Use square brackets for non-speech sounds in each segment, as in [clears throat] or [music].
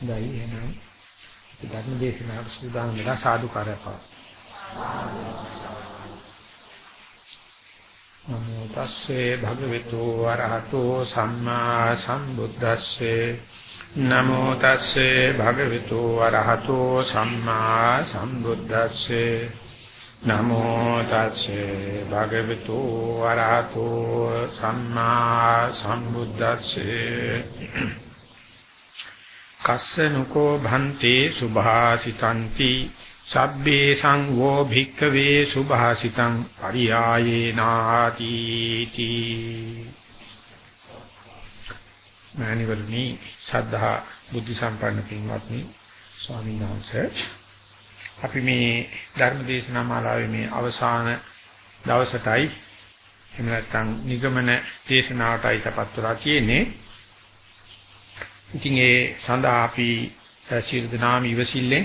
දැයි එහෙනම් ධර්ම දේශනාවට සූදානම් වෙලා සාදුකාරය පාව. නමෝ තස්සේ භගවතු වරහතෝ සම්මා සම්බුද්දස්සේ. නමෝ තස්සේ භගවතු වරහතෝ සම්මා සම්බුද්දස්සේ. නමෝ තස්සේ භගවතු වරහතෝ සම්මා සම්බුද්දස්සේ. කස්සනුකෝ භන්තේ සුභාසිතಂತಿ සබ්බේ සංඝෝ භික්ඛවේ සුභාසිතං පරියායේනාති තී මෑණිවරණි ශ්‍රද්ධා බුද්ධ සම්පන්න පින්වත්නි ස්වාමීන් වහන්සේ අපි මේ ධර්ම දේශනා මාලාවේ මේ අවසාන දවසටයි එහෙම නැත්නම් නිගමන දේශනාවටයි සපත් වෙලා තියෙන්නේ. ඉතින් ඒ සඳහා අපි ශීර්ෂ දනාම ඉවසිල්ලෙන්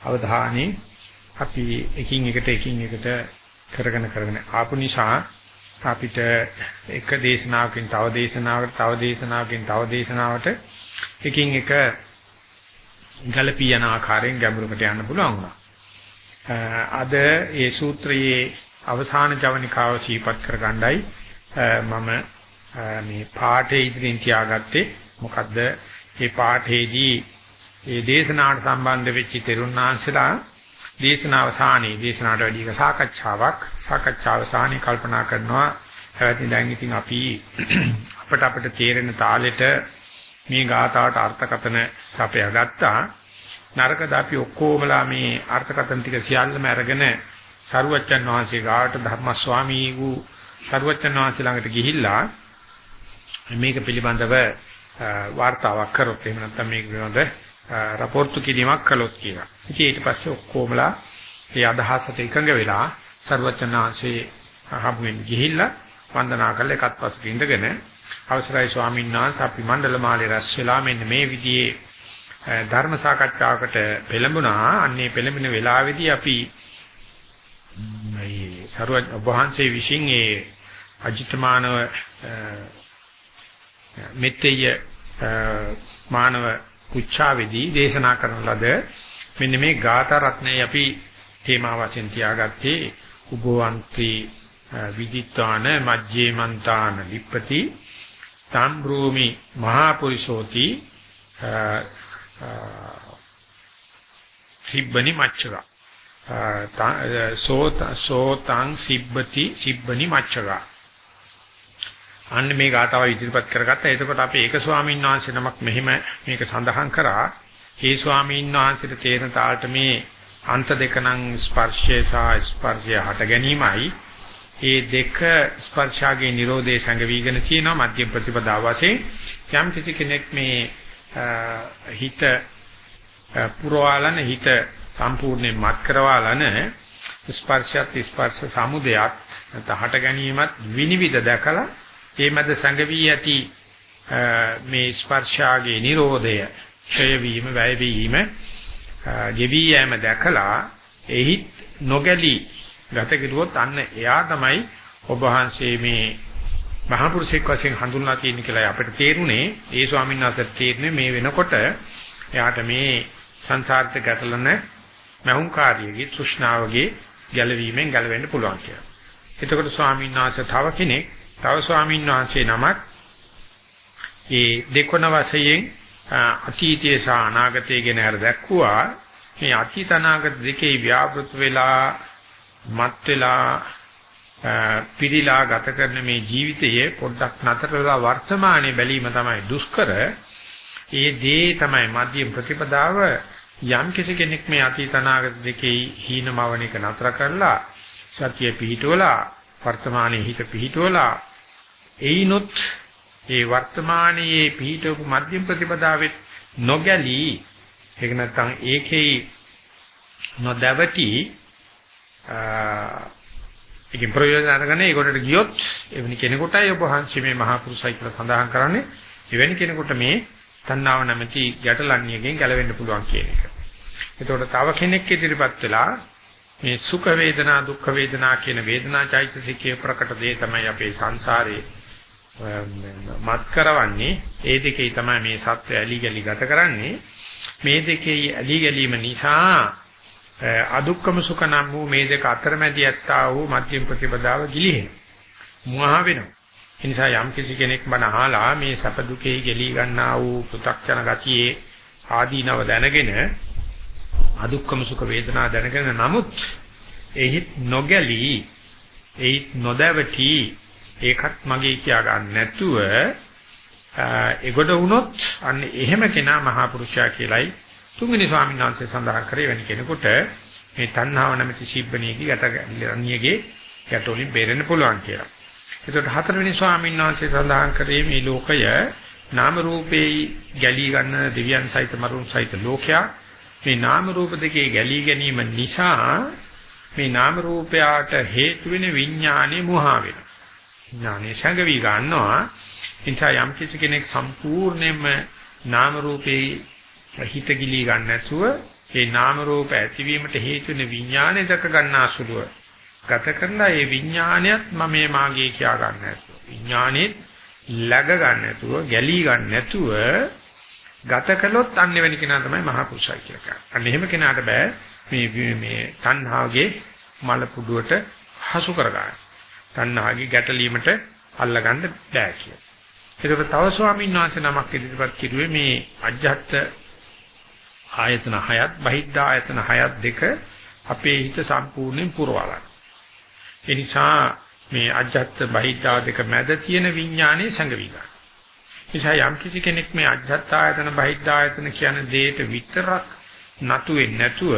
අවධානයේ අපි එකින් එකට එකින් එකට කරගෙන කරගෙන ආපු නිසා අපිට එක දේශනාවකින් තව දේශනාවකට තව දේශනාවකින් තව දේශනාවට එකින් එක ගලපී යන ආකාරයෙන් ගැඹුරකට යන්න පුළුවන් වුණා. අද ඒ සූත්‍රයේ අවසාන ජවනිකාව සීපත් කරගන්නයි මම මේ පාඨයේ ඉදිරියෙන් තියාගත්තේ. මොකද්ද මේ පාඨයේදී මේ දේශනාවට සම්බන්ධ වෙච්ච තෙරුණාංශලා දේශනාව සානේ දේශනාවට වැඩි එක සාකච්ඡාවක් සාකච්ඡාව සානේ කල්පනා කරනවා හැබැයි දැන් ඉතින් අපි [clears throat] අපට අපිට තේරෙන තාලෙට මේ ගාථාවට අර්ථකතන සපයා ගත්තා. නරකද අපි ඔක්කොමලා මේ අර්ථකතන ටික සියල්ලම අරගෙන සරුවච්චන් වහන්සේ ගාවට ධර්මස්වාමී වූ සරුවච්චන් වහන්සේ ළඟට ගිහිල්ලා මේක පිළිබඳව වාර්තාවක් කරොත් එහෙම නැත්නම් මේක පිළිබඳව රපෝර්තු කිරීමක් කළොත් කියලා. ඉතින් ඊට පස්සේ ඔක්කොමලා ඒ අදහසට එකඟ වෙලා සරුවච්චන් වහන්සේ හම්බුෙන් ගිහිල්ලා වන්දනා කරලා එකත් පස්සට ඉඳගෙන අවසරයි ස්වාමීන් වහන්සේ අපි මණ්ඩල මාලේ රැස් වෙලා මෙන්න මේ විදිහේ ධර්ම සාකච්ඡාවකට පෙළඹුණා. අන්නේ පෙළඹෙන වෙලාවේදී අපි මේ සරුව වහන්සේ විසින් ඒ අජිතමානව මෙත්තේය මානව කුච්චාවේදී දේශනා කරන ලද මෙන්න මේ ගාථා රත්නය අපි තේමා වශයෙන් තියාගත්තේ උභවන්ති විදිත්වාන මජ්ජේ මන්තාන ලිප්පති තම්බ්‍රූමි මහා පුරිසෝති සිබ්බනි මච්චක සෝත සෝතං සිබ්බති සිබ්බනි මච්චක අන්න මේ ගාතාව ඉදිරිපත් කරගත්තා. එතකොට අපි ඒක ස්වාමීන් වහන්සේ නමක් මෙහිම මේක සඳහන් කරා. ඒ ස්වාමීන් වහන්සේට තේරෙන තාලට මේ අන්ත දෙක නම් ස්පර්ශය සහ ස්පර්ශය හට ගැනීමයි ඒ දෙක ස්පර්ශාගේ Nirodhe සංගවිගෙන තියෙනවා මධ්‍ය ප්‍රතිපදාව වශයෙන් යම් කිසි කෙනෙක් මේ හිත පුරවාලන හිත සම්පූර්ණයෙන් මත් කරවාලන ස්පර්ශයත් ස්පර්ශ සමුදයක් තහට ගැනීමත් විනිවිද දැකලා ඒ මැද සංගවී ඇති මේ ස්පර්ශාගේ Nirodhaය ක්ෂය වීම වැය වීම ගෙවි යෑම දැකලා එහි නොගැලී ගත කෙරුවොත් අන්න එයා තමයි ඔබ වහන්සේ මේ මහා පුරුෂෙක් වශයෙන් හඳුන්වා තියෙන කියලා අපිට තේරුනේ ඒ ස්වාමීන් වහන්සේට තේරුනේ මේ වෙනකොට එයාට මේ සංසාරිත ගැටලන මහුංකාරියගේ තෘෂ්ණාවගේ ගැලවීමෙන් ගැලවෙන්න පුළුවන් කියලා. එතකොට ස්වාමීන් වහන්සේ තව කෙනෙක් තව ස්වාමීන් වහන්සේ නමක්. ඒ දෙකොන වශයෙන් අතීතයේ සහ අනාගතයේ ගැන හර දැක්ුවා මේ අතීත අනාගත දෙකේ ව්‍යාපෘත වෙලා මත් වෙලා පිරීලා ගත කරන මේ ජීවිතයේ පොඩ්ඩක් නතර වෙලා වර්තමානයේ බැලීම තමයි දුෂ්කර. ඒ දේ තමයි මධ්‍යම ප්‍රතිපදාව. යම් කෙනෙක් මේ අතීත අනාගත දෙකේ හීනමවණ එක නතර කරලා සතිය පිහිටවලා වර්තමානයේ හිත පිහිටවලා එයිනොත් ඒ වර්තමානයේ පිහිටවපු මධ්‍යම ප්‍රතිපදාවෙත් නොගැලී ඒක නැත්නම් ඒකේ නොදැවටි ඒකෙන් ප්‍රයෝජන අරගෙන ඒකට ගියොත් එවැනි කෙනෙකුටයි ඔබ වහන්සේ මේ මහා පුරුෂයි කියලා සඳහන් කරන්නේ එවැනි කෙනෙකුට මේ තණ්හාව නැමැති ගැටලන්නියකින් ගැලවෙන්න පුළුවන් කියන එක. එතකොට තව කෙනෙක් ඉදිරිපත් වෙලා මේ සුඛ වේදනා දුක්ඛ වේදනා කියන වේදනා චෛතසිකයේ ප්‍රකට දේ තමයි අපේ සංසාරේ මත් කරවන්නේ ඒ දෙකේ තමයි මේ සත්‍ය ඇලි ගලි ගත කරන්නේ මේ දෙකේ ඇලි ගැලීම නිසා අදුක්කම සුඛ නම් වූ මේ දෙක අතරමැදි ඇත්තා වූ මධ්‍යම ප්‍රතිපදාව ගිලිහෙන. මුවා වෙනවා. ඒ නිසා යම් කිසි කෙනෙක් බණ අහලා මේ සැප දුකේ ගෙලී ගන්නා වූ පු탁ජන ගතියේ ආදීනව දැනගෙන අදුක්කම සුඛ වේදනා දැනගෙන නමුත් එහි නොගැලී එහි නොදැවටි ඒකත් මගේ කියා ගන්න නැතුව ඒගොඩ වුණොත් අන්න එහෙම කෙනා මහා පුරුෂයා කියලයි තුන්වෙනි ස්වාමීන් වහන්සේ සඳහන් කරේ වෙන කෙනෙකුට මේ තණ්හාව නැමැති සිබ්බණියගේ ගැටගන්නේ ගැටෝලින් බේරෙන්න පුළුවන් කියලා. ඒකට හතරවෙනි ස්වාමීන් වහන්සේ සඳහන් කරේ මේ ලෝකය නාම රූපේ ගැලී ගන්න දෙවියන් සහිත මරුන් සහිත ලෝකයක් මේ නාම රූප දෙකේ ගැලී ගැනීම නිසා මේ නාම රූපයට හේතු වෙන විඥානේ මුහා වෙනවා. විඥානේ සංගවි ගන්නවා. එනිසා යම් කිසි කෙනෙක් සම්පූර්ණයෙන්ම නාම රූපේ හිත ගිලී ගන්න නැතුව ඒ නාම රූප ඇතිවීමට හේතු වෙන විඥානේ දක ගන්නාසුලුව ගත කරලා ඒ විඥානයත් මම මේ මාගේ කියා ගන්න නැතුව විඥානෙත් läග ගන්න නැතුව ගැලී ගන්න නැතුව ගත කළොත් අන්නේ වෙන කෙනා තමයි මහා පුරුෂය කියලා කියන්නේ. අන්න එහෙම කෙනාට බෑ මේ මේ තණ්හාවගේ මල පුඩුවට හසු කරගන්න. තණ්හාගේ ගැටලීමට අල්ලගන්න බෑ කියලා. ඒකට තව ස්වාමීන් වහන්සේ නමක් ඉදිරිපත් කිරුවේ මේ අජ්ජත් ආයතන හයත් බහිද්ධ ආයතන හයත් දෙක අපේ හිත සම්පූර්ණයෙන් පුරවලා. ඒ නිසා මේ අජ්ජත් බහිද්ධා දෙක මැද තියෙන විඥානයේ සංගවි ගන්න. නිසා යම් කිසි කෙනෙක් මේ අජ්ජත් ආයතන බහිද්ධ ආයතන කියන දෙයට විතරක් නතු වෙන්නේ නැතුව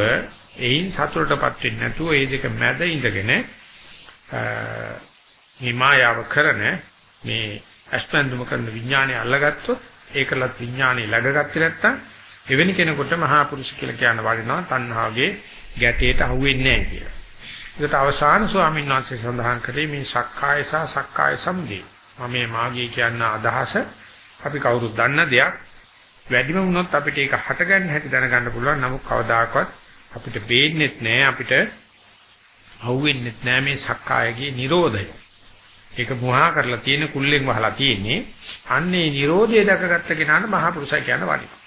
එයින් සතුටටපත් වෙන්නේ නැතුව මේ දෙක මැද ඉඳගෙන මේ මායාව කරන මේ අස්පන්දුම කරන විඥානය අල්ලගත්තොත් ඒකලත් විඥානය läගගත්තේ නැත්තම් එවැනි කෙනෙකුට මහා පුරුෂ කියලා කියන වදිනවා තණ්හාවේ ගැටේට අහුවෙන්නේ නැහැ කියලා. ඒකට අවසාන ස්වාමීන් වහන්සේ සඳහන් කරේ මේ සක්කාය සහ සක්කාය සම්දී. මම මේ මාගේ කියන අදහස අපි කවුරුත් දන්න දෙයක්. වැඩිම වුණොත් අපිට ඒක හටගන්න හැටි දැනගන්න පුළුවන්. නමුත් කවදාකවත් අපිට පේන්නේත් නැහැ අපිට අහුවෙන්නේත් නැහැ මේ සක්කායගේ Nirodhaය. ඒක මුහා කරලා තියෙන කුල්ලෙන් වහලා තියෙන්නේ. අන්නේ Nirodhaය දැකගත්ත කෙනාට මහා පුරුෂය කියන වටිනවා.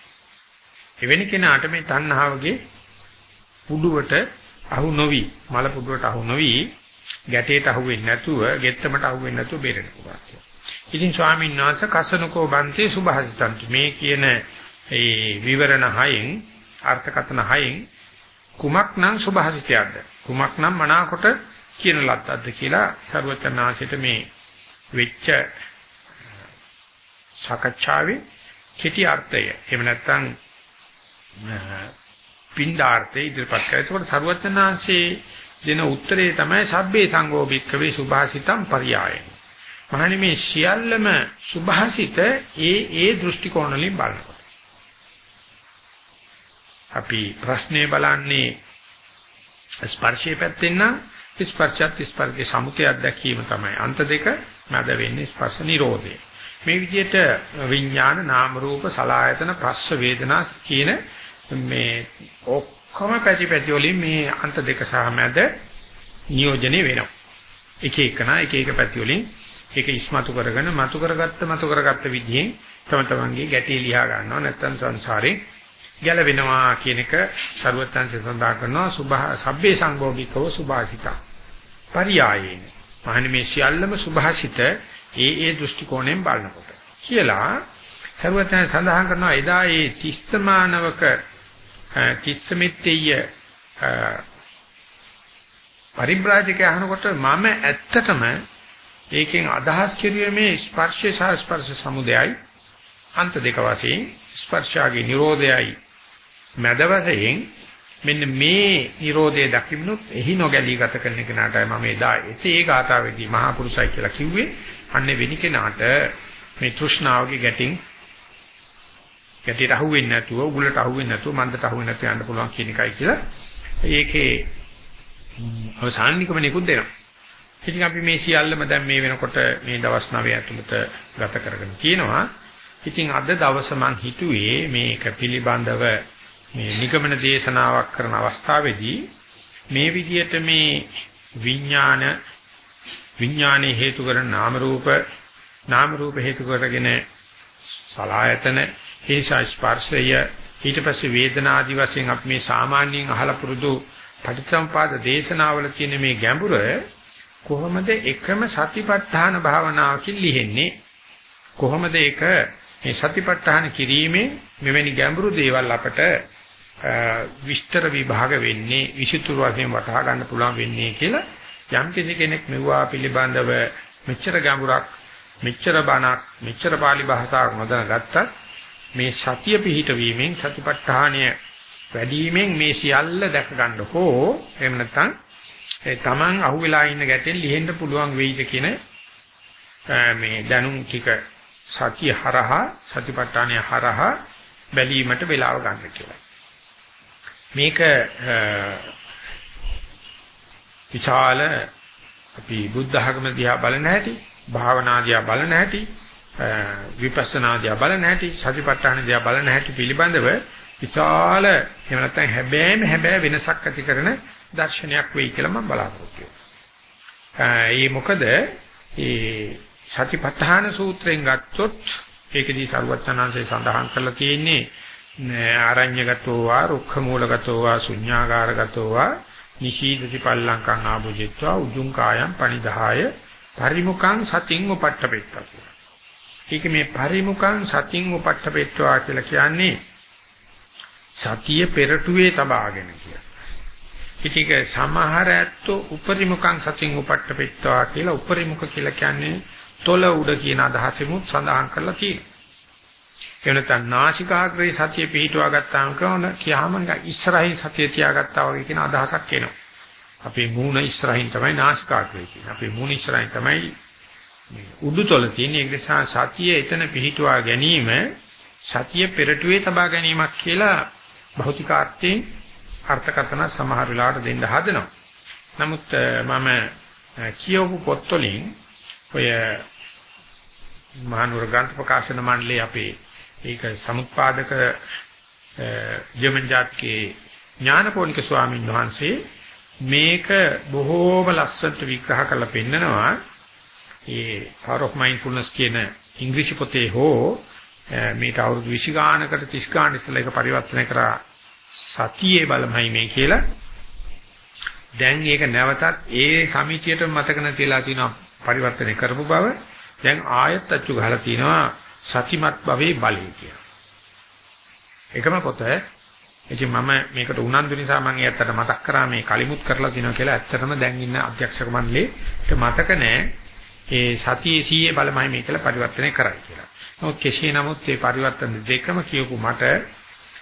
එවැනි කෙනාට මේ තණ්හාවගේ පුඩුවට අහු නොවි මල පුඩුවට අහු නොවි ගැටේට අහු වෙන්නේ නැතුව ගෙත්තමට අහු වෙන්නේ නැතුව බේරෙන්න පුළුවන්. ඉතින් ස්වාමීන් වහන්සේ කසනකෝ බන්තේ සුභාසිතන්ති මේ කියන ඒ විවරණ හයෙන් අර්ථකථන හයෙන් කුමක් නම් සුභාසිතයක්ද කුමක් නම් මනාකොට කියන ලද්දක්ද කියලා ਸਰවචනාසිත මේ වෙච්ච සාකච්ඡාවේ කෙටි අර්ථය එහෙම නැත්නම් පින්ඩාර්ථය ඉදිරිපත් කරා. ඒකට සරුවචනාංශයේ දෙන උත්තරේ තමයි සබ්බේ සංඝෝ භික්ඛවේ සුභාසිතම් පරියායන. මහණනි මේ සියල්ලම සුභාසිත ඒ ඒ දෘෂ්ටි කෝණ වලින් බලනකොට. අපි ප්‍රශ්නේ බලන්නේ ස්පර්ශයේ පැත්තෙන් නම් ස්පර්ශයත් ස්පර්ශයේ සමුතයක් දැකීම තමයි. අන්ත දෙක මැද වෙන්නේ ස්පර්ශ නිරෝධය. මේ විදිහට විඥාන නාම රූප සලායතන ප්‍රස්ස වේදනා කියන මේ ඔක්කොම පැති පැති වලින් මේ අන්ත දෙක සහ මැද නියෝජනය වෙනවා. එක එකනා එක එක පැති වලින් ඒක ඉස්මතු කරගෙන මතු කරගත්ත මතු කරගත්ත විදිහෙන් තම තමන්ගේ ගැටි ලියා ගන්නවා. නැත්නම් සංසාරේ ගැලවෙනවා කියන එක ਸਰවත්‍ංශය සඳහන් කරනවා. සුභා සබ්බේ සංභෝගිකව සුභාසිතා. පරියායේන. මහණ මේ සියල්ලම සුභාසිත ඒ ඒ දෘෂ්ටි කෝණයෙන් බලනකොට. කියලා ਸਰවත්‍ංශය සඳහන් කරනවා එදා ඒ තිස්සමානවක තිස්සමෙත්තේය පරිබ්‍රාජකය අහනකොට මම ඇත්තටම ඒකෙන් අදහස් කෙරුවේ මේ ස්පර්ශය සහ ස්පර්ශ සමුදයයි. අන්ත දෙක වශයෙන් ස්පර්ශාගේ Nirodhayයි මැද වශයෙන් මෙන්න මේ Nirodhe දකින්නොත් එහි නොගැලී ගත කරන කෙනාටයි මම එදා ඒ ගාථාවේදී මහා පුරුෂයි කියලා කිව්වේ. අන්නේ වෙනි කෙනාට මේ තෘෂ්ණාවගේ ගැටින් ගැටියට අහුවෙන්නේ නැතුව උගලට අහුවෙන්නේ නැතුව මන්දට අහුවෙන්නේ නැතුව යන්න පුළුවන් කියන එකයි කියලා ඒකේ අවසානිකම නිකුත් දෙනවා. ඉතින් අපි මේ සියල්ලම දැන් මේ වෙනකොට මේ දවස් 9 ඇතුළත ගත කරගෙන තියෙනවා. ඉතින් අද දවස මං හිතුවේ මේක පිළිබඳව මේ නිගමන දේශනාවක් කරන අවස්ථාවේදී මේ විදිහට මේ විඥාන විඥානේ හේතු කරන නාම රූප නාම රූප හේතු කරගෙන සලායතන හේෂා ස්පර්ශය ඊට පස්සේ වේදනා ආදි වශයෙන් අපි මේ සාමාන්‍යයෙන් අහලා පුරුදු පටිච්චසමුපාද දේශනාවල තියෙන මේ ගැඹුර කොහොමද එකම සතිපට්ඨාන භාවනාවකින් ලිහෙන්නේ? කොහොමද ඒක මේ සතිපට්ඨාන කිරීමේ මෙවැනි ගැඹුරු දේවල් අපට විස්තර විභාග වෙන්නේ විසිතුරු වශයෙන් වටහා ගන්න පුළුවන් වෙන්නේ කියලා යම් කෙනෙක් මෙවුවා පිළිබඳව මෙච්චර ගැඹුරක් මෙච්චර බණක් මෙච්චර pāli භාෂාවක් නොදැනගත්තත් මේ සතිය පිහිටවීමෙන් සතිපට්ඨානය වැඩිවීමෙන් මේ සියල්ල දැක ගන්න හෝ එහෙම නැත්නම් තමන් අහුවෙලා ඉන්න ගැටෙන් ලිහෙන්න පුළුවන් වෙයිද කියන මේ දැනුම් ටික සතිය හරහා සතිපට්ඨානය හරහා බැලීමට වෙලාව ගන්න කියලා. මේක විශාල අපි බුද්ධ ධර්ම දිහා බලන හැටි භාවනා දිහා බලන හැටි විපස්සනා දිහා බලන හැටි සතිපට්ඨාන දිහා බලන හැටි පිළිබඳව විශාල එහෙම නැත්නම් හැබෑම හැබෑ වෙනසක් ඇති කරන දර්ශනයක් වෙයි කියලා මම බලාපොරොත්තු වෙනවා. ඒ මොකද ඒ සතිපට්ඨාන සූත්‍රයෙන් ගත්තොත් ඒකදී සරුවචනාංශය සඳහන් කරලා තියෙන්නේ ආරඤ්‍යගතෝ වා රුක්ඛ මූලගතෝ වා ශුඤ්ඤාගාරගතෝ වා නිශීදති පල්ලංකං ආභුජිත්වා උජුං කායං පනිදාය පරිමුඛං සතින් උපට්ඨපෙත්තා කියලා. ඒක මේ පරිමුඛං සතින් උපට්ඨපෙත්වා කියලා කියන්නේ සතිය පෙරටුවේ තබාගෙන කියලා. ඉතින් සමහර ඇත්තෝ උපරිමුඛං සතින් උපට්ඨපෙත්වා කියලා උපරිමුඛ කියලා කියන්නේ තොල උඩ කියන අදහසෙමුත් සඳහන් කරලා තියෙනවා. ඒ වෙනතන නාසිකාග්‍රේ සතිය පිහිටුවා ගත්තාම කරන කියාම ඉස්සරහින් සතිය තියාගත්තා වගේ කියන අදහසක් එනවා. අපේ මූණ ඉස්සරහින් තමයි නාසිකාග්‍රේ කියන්නේ. අපේ මූණ ඉස්සරහින් තමයි මේ උඩුතල තියෙන. ඒ නිසා සතිය එතන පිහිටුවා ගැනීම සතිය පෙරටුවේ තබා ගැනීමක් කියලා භෞතිකාර්ථයෙන් අර්ථකථන සමහර වෙලාවට දෙන්න හදනවා. නමුත් මම කියවපු පොත්වලින් ඔය මහනුවර ග්‍රන්ථ ප්‍රකාශන මණ්ඩලයේ අපේ ඒක සමුත්පාදක ජර්මන් ජාතිකේ ඥානපෝනික ස්වාමීන් වහන්සේ මේක බොහෝම ලස්සනට විග්‍රහ කරලා පෙන්නනවා. ඒ Power of Mindfulness කියන ඉංග්‍රීසි පොතේ හෝ මේක අවුරුදු 20 ගානකට 30 ගාන ඉස්සෙල්ලා ඒක පරිවර්තනය කරා සතියේ බලමයි මේ කියලා. දැන් ඒක නැවතත් ඒ සමිතියට මතක නැතිලා තියෙනවා පරිවර්තනය කරපු බව. දැන් ආයත් අච්චු ගහලා තිනවා සතිමත් භවයේ බලය කියලා. එකම පොත. ඉතින් මම මේකට උනන්දු නිසා මම ඒත්තට මතක් කරා මේ කලිමුත් කරලා තිනවා කියලා ඇත්තටම දැන් ඉන්න අධ්‍යක්ෂක මණ්ඩලේට මතක නැහැ. ඒ සතියේ සීයේ බලමයි මේ කියලා පරිවර්තනය කරයි කියලා. නමුත් කෙසේ නමුත් මේ පරිවර්තන දෙකම කියපු මට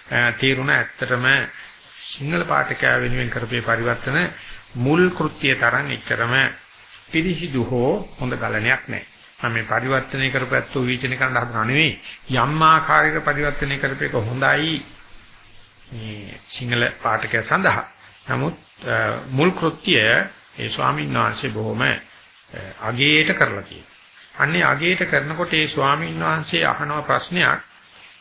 තේරුණ ඇත්තටම සිංහල පාඨකයා වෙනුවෙන් කරපේ පරිවර්තන මුල් කෘත්‍යය තරම් එච්චරම පිරිසිදු හෝ හොඳ ගලණයක් නැහැ. මම මේ පරිවර්තනය කරපැත්තෝ විචින කරන්න හදනව නෙවෙයි. යම් ආකාරයක පරිවර්තනය කරපේක හොඳයි මේ සිංහල පාඨකයා සඳහා. නමුත් මුල් කෘත්‍යය ඒ ස්වාමීන් වහන්සේ බොහොම අගේට කරලා තියෙනවා. අන්නේ අගේට කරනකොට ඒ ස්වාමීන් වහන්සේ අහන ප්‍රශ්නයක්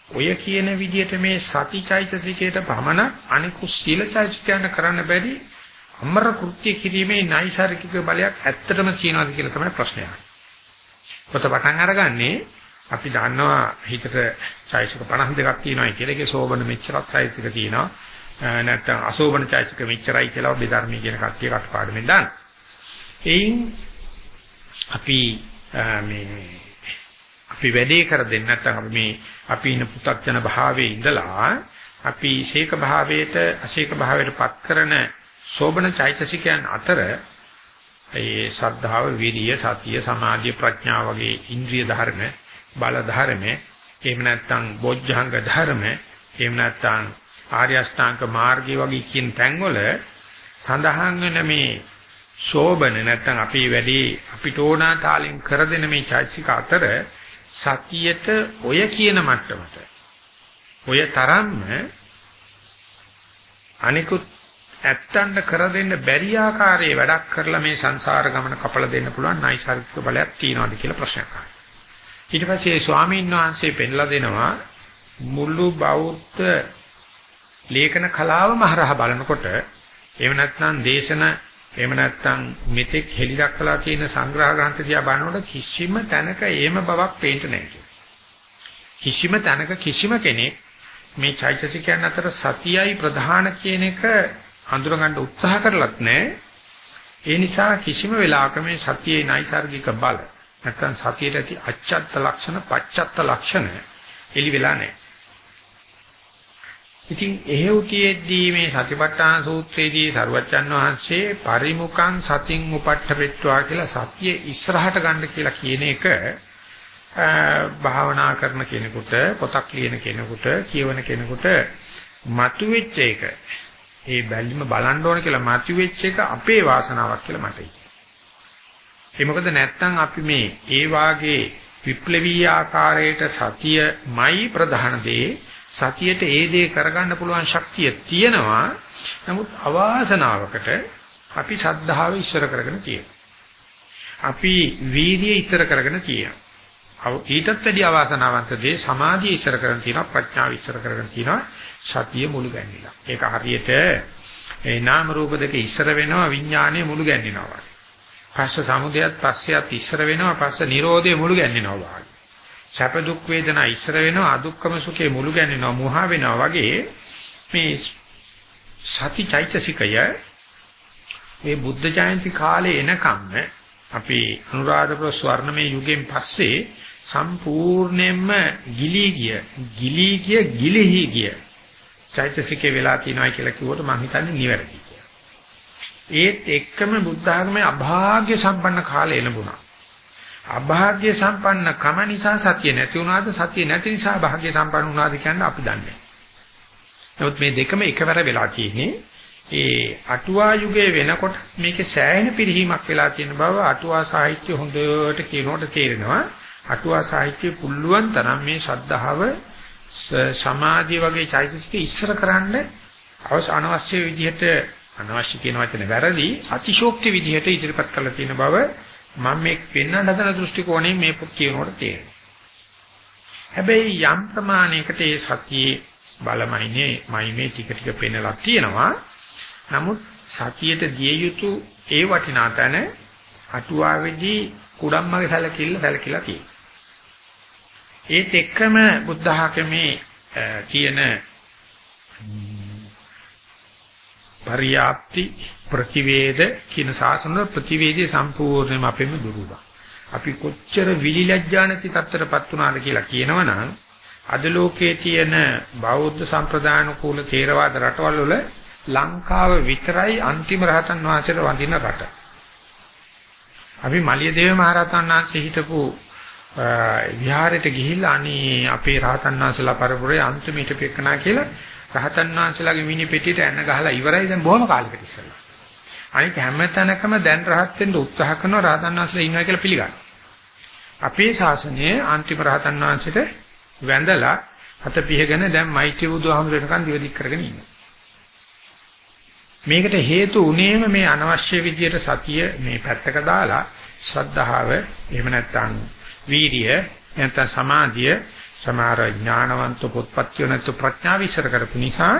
ඔය කියන විදිහට මේ සතිචෛතසිකයට පමණ අනිකුත් සීලචෛතසිකයන් කරන්න බැරි අමර කෘත්‍ය කිරීමේ නයිසાર્කික බලයක් ඇත්තටම තියෙනවද කියලා තමයි ප්‍රශ්නය. පොත පටන් අරගන්නේ අපි දන්නවා හිතට චෛතසික 52ක් තියෙනවා කියලා. ඒකේ සෝබන මෙච්චරක් චෛතසික තියෙනවා. නැත්නම් අසෝබන චෛතසික මෙච්චරයි කියලා බෙදර්මී කියන කට්ටිය කටපාඩමින් දාන්න. එයින් අපි මේ අපි වැඩේ කර දෙන්න නැත්නම් අපි මේ අපි ඉන්න පු탁ජන භාවයේ ඉඳලා අපි ශේක භාවයට අශේක භාවයට පත් කරන සෝබන චෛතසිකයන් අතර ඒ සද්ධාව, විරිය, සතිය, සමාධිය, ප්‍රඥා වගේ ඉන්ද්‍රිය ධර්ම, බල ධර්ම, එහෙම නැත්නම් බොජ්ජංග ධර්ම, එහෙම නැත්නම් ආර්ය අෂ්ටාංග මාර්ගය වගේ කියන තැන්වල සඳහන් වෙන මේ ශෝබන නැත්නම් අපි වැඩි අපිට ඕනා තාලෙන් කර දෙන මේ චෛතසික අතර සතියට ඔය කියන මට්ටමට ඔය තරම්ම අනිකුත් ඇත්තන්ට කර දෙන්න බැරි ආකාරයේ වැඩක් කරලා මේ සංසාර ගමන කපලා දෙන්න පුළුවන් නයිසાર્ගික බලයක් තියනවාද කියලා ප්‍රශ්නයක් අහනවා. ඊට පස්සේ ඒ ස්වාමීන් වහන්සේ පෙන්ලා දෙනවා මුළු බෞද්ධ ලේඛන කලාවම හරහා බලනකොට එහෙම නැත්නම් දේශන එහෙම නැත්නම් මෙතෙක් හෙලි දක්වලා තියෙන සංග්‍රහ ග්‍රන්ථ දිහා බලනකොට කිසිම තැනක එහෙම බවක් පේන්න නැහැ කිසිම තැනක කිසිම කෙනෙක් මේ චෛතසිකයන් අතර සතියයි ප්‍රධාන කියන එක හඳුනගන්න උත්සාහ කරලත් නැහැ. ඒ නිසා කිසිම වෙලාවක මේ සතියේ නයිසાર્ගික බල නැත්නම් සතියට ඇති අච්ඡත්ත ලක්ෂණ පච්ඡත්ත ලක්ෂණ එලි වෙලා නැහැ. ඉතින් එහෙව්තියෙද්දී මේ සතිපට්ඨාන සූත්‍රයේදී සරුවච්චන් වහන්සේ පරිමුඛං සතින් උපට්ඨපෙත්වා කියලා සතිය ඉස්සරහට ගන්න කියලා කියන එක භාවනා කරන කෙනෙකුට පොතක් ලියන කෙනෙකුට කියවන කෙනෙකුට මතුවෙච්ච එක. ඒ බැලිම බලන්න ඕන කියලා මතුවෙච්ච එක අපේ වාසනාවක් කියලා මට ඒ මොකද නැත්තම් අපි මේ ඒ වාගේ විප්ලවීය ආකාරයට සතියමයි ප්‍රධාන දේ. සතියට ඒ දේ කරගන්න පුළුවන් ශක්තිය තියෙනවා. නමුත් අවාසනාවකට අපි ශද්ධාව ඉස්සර කරගෙන තියෙනවා. අපි වීර්යය ඉස්සර කරගෙන තියෙනවා. ඊටත් වැඩි අවාසනාවන්ත දේ සමාධිය ඉස්සර කරගෙන තියෙනවා ප්‍රඥාව ඉස්සර කරගෙන තියෙනවා සතිය මුළු ගැන්විලා. ඒක හරියට ඒ නාම රූප දෙක ඉස්සර වෙනවා විඥානය මුළු ගැන්වෙනවා. පස්ස සමුදයත් පස්සයත් ඉස්සර වෙනවා පස්ස නිරෝධය මුළු ගැන්වෙනවා. සැප දුක් වේදනා ඉස්සර වෙනවා අදුක්කම සුඛේ මුළු ගැන්වෙනවා මුහා වෙනවා වගේ මේ සති චෛතසිකය මේ බුද්ධ ජයන්ති කාලේ එනකම්ම අපි අනුරාධපුර ස්වර්ණමය යුගයෙන් පස්සේ සම්පූර්ණයෙන්ම ගිලී ගිය ගිලී ගිය ගිලිහි ගිය චෛතසිකේ වෙලා තියෙනවා කියලා කිව්වොත් මම හිතන්නේ නිවැරදි කියලා. ඒත් එක්කම බුද්ධ ආගමේ අභාග්‍ය සම්පන්න කාලය එළඹුණා. අභාග්‍ය සම්පන්න කම නිසා සතිය නැති වුණාද සතිය නැති නිසා භාග්‍ය සම්පන්න වුණාද කියන්නේ අපි දන්නේ නමුත් මේ දෙකම එකවර වෙලා තියෙන්නේ. ඒ අටුවා යුගයේ වෙනකොට මේකේ සෑහෙන පිරිහීමක් වෙලා තියෙන බව අටුවා සාහිත්‍ය හොඳට කියනකොට තේරෙනවා. අටුවා සාහිත්‍ය පුල්ලුවන් තරම් මේ ශද්ධාව සමාධිය වගේ චෛතසික ඉස්සර කරන්න අනවශ්‍ය විදිහට අනවශ්‍ය කියන වචනේ වැරදි අතිශෝක්ති විදිහට ඉදිරිපත් කරලා තියෙන බව මම මේ පෙන්වන්න හදන දෘෂ්ටි කෝණයෙන් මේ පොත් කියනකොට තේරෙනවා. හැබැයි යම් ප්‍රමාණයකට ඒ සතියේ බලමයිනේ මයිමේ ටික ටික පෙන්නලා තියෙනවා. නමුත් සතියට දිය යුතු ඒ වටිනා තැන අටුවාවේදී කුඩම්මගේ සැලකිල්ල සැලකිලා තියෙනවා. ඒත් එක්කම බුද්ධ ආගමේ තියෙන පරියාප්ති ප්‍රතිවේද කියන ශාසන ප්‍රතිවේදී සම්පූර්ණයෙන්ම අපෙම දුරුවා. අපි කොච්චර විලිලැජ්ජා නැති තත්ත්වයටපත් වුණාද කියලා කියනවනම් අද ලෝකයේ තියෙන බෞද්ධ සම්ප්‍රදාන කුල තේරවාද රටවල් වල ලංකාව විතරයි අන්තිම රහතන් වහන්සේට වඳින රට. අපි මලියදේව මහරහතන් වහන්සේ හිටපු විහාරයට ගිහිල්ලා අනේ අපේ රහතන් වහන්සේලා පරපුරේ අන්තිමට පෙකනා කියලා රහතන් වහන්සේලාගේ මිනි පෙට්ටියට ඇන්න ගහලා ඉවරයි දැන් බොහොම කාලෙකට ඉස්සෙල්ලා. අනික හැම තැනකම දැන් රහත් වෙන්න උත්සාහ කරන රහතන් වහන්සේලා ඉන්නවා කියලා පිළිගන්න. අපේ ශාසනයේ අන්තිම රහතන් වහන්සේට වැඳලා හත පිහගෙන දැන් මෛත්‍රී බුදුහාමුදුරනකන් දිවදික් කරගෙන ඉන්නවා. මේකට හේතු උනේම මේ අනවශ්‍ය විදියට සතිය මේ පැත්තක දාලා ශ්‍රද්ධාව එහෙම නැත්නම් වීරිය නැත්නම් සමාධිය සමහර ඥානවන්ත පොත්පත් කියනත් ප්‍රඥාව ඉස්සර කරපු නිසා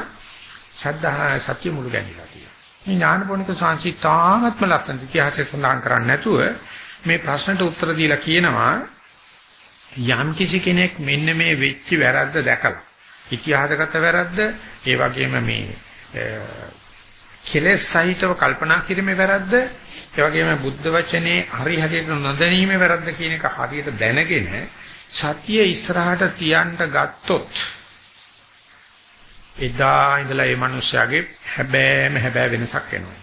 ශද්ධා සත්‍ය මුළු ගැනීමලා තියෙනවා. මේ ඥානපෝනික සංසිතාත්ම ලස්සන ඉතිහාසය සඳහන් කරන්නේ නැතුව මේ ප්‍රශ්නට උත්තර දීලා කියනවා යම් කිසි කෙනෙක් මෙන්න මේ වෙච්ච වැරද්ද දැකලා ඉතිහාසගත වැරද්ද ඒ වගේම මේ කෙලෙස් සහිතව කල්පනා කිරීමේ වැරද්ද ඒ වගේම බුද්ධ වචනේ හරි හැටියට නොදැනීමේ වැරද්ද කියන එක හරියට දැනගෙන සතිය ඉස්සරහට තියන්න ගත්තොත් එදා ඉඳලා මේ මිනිස්යාගේ හැබෑම හැබෑ වෙනසක් එනවා.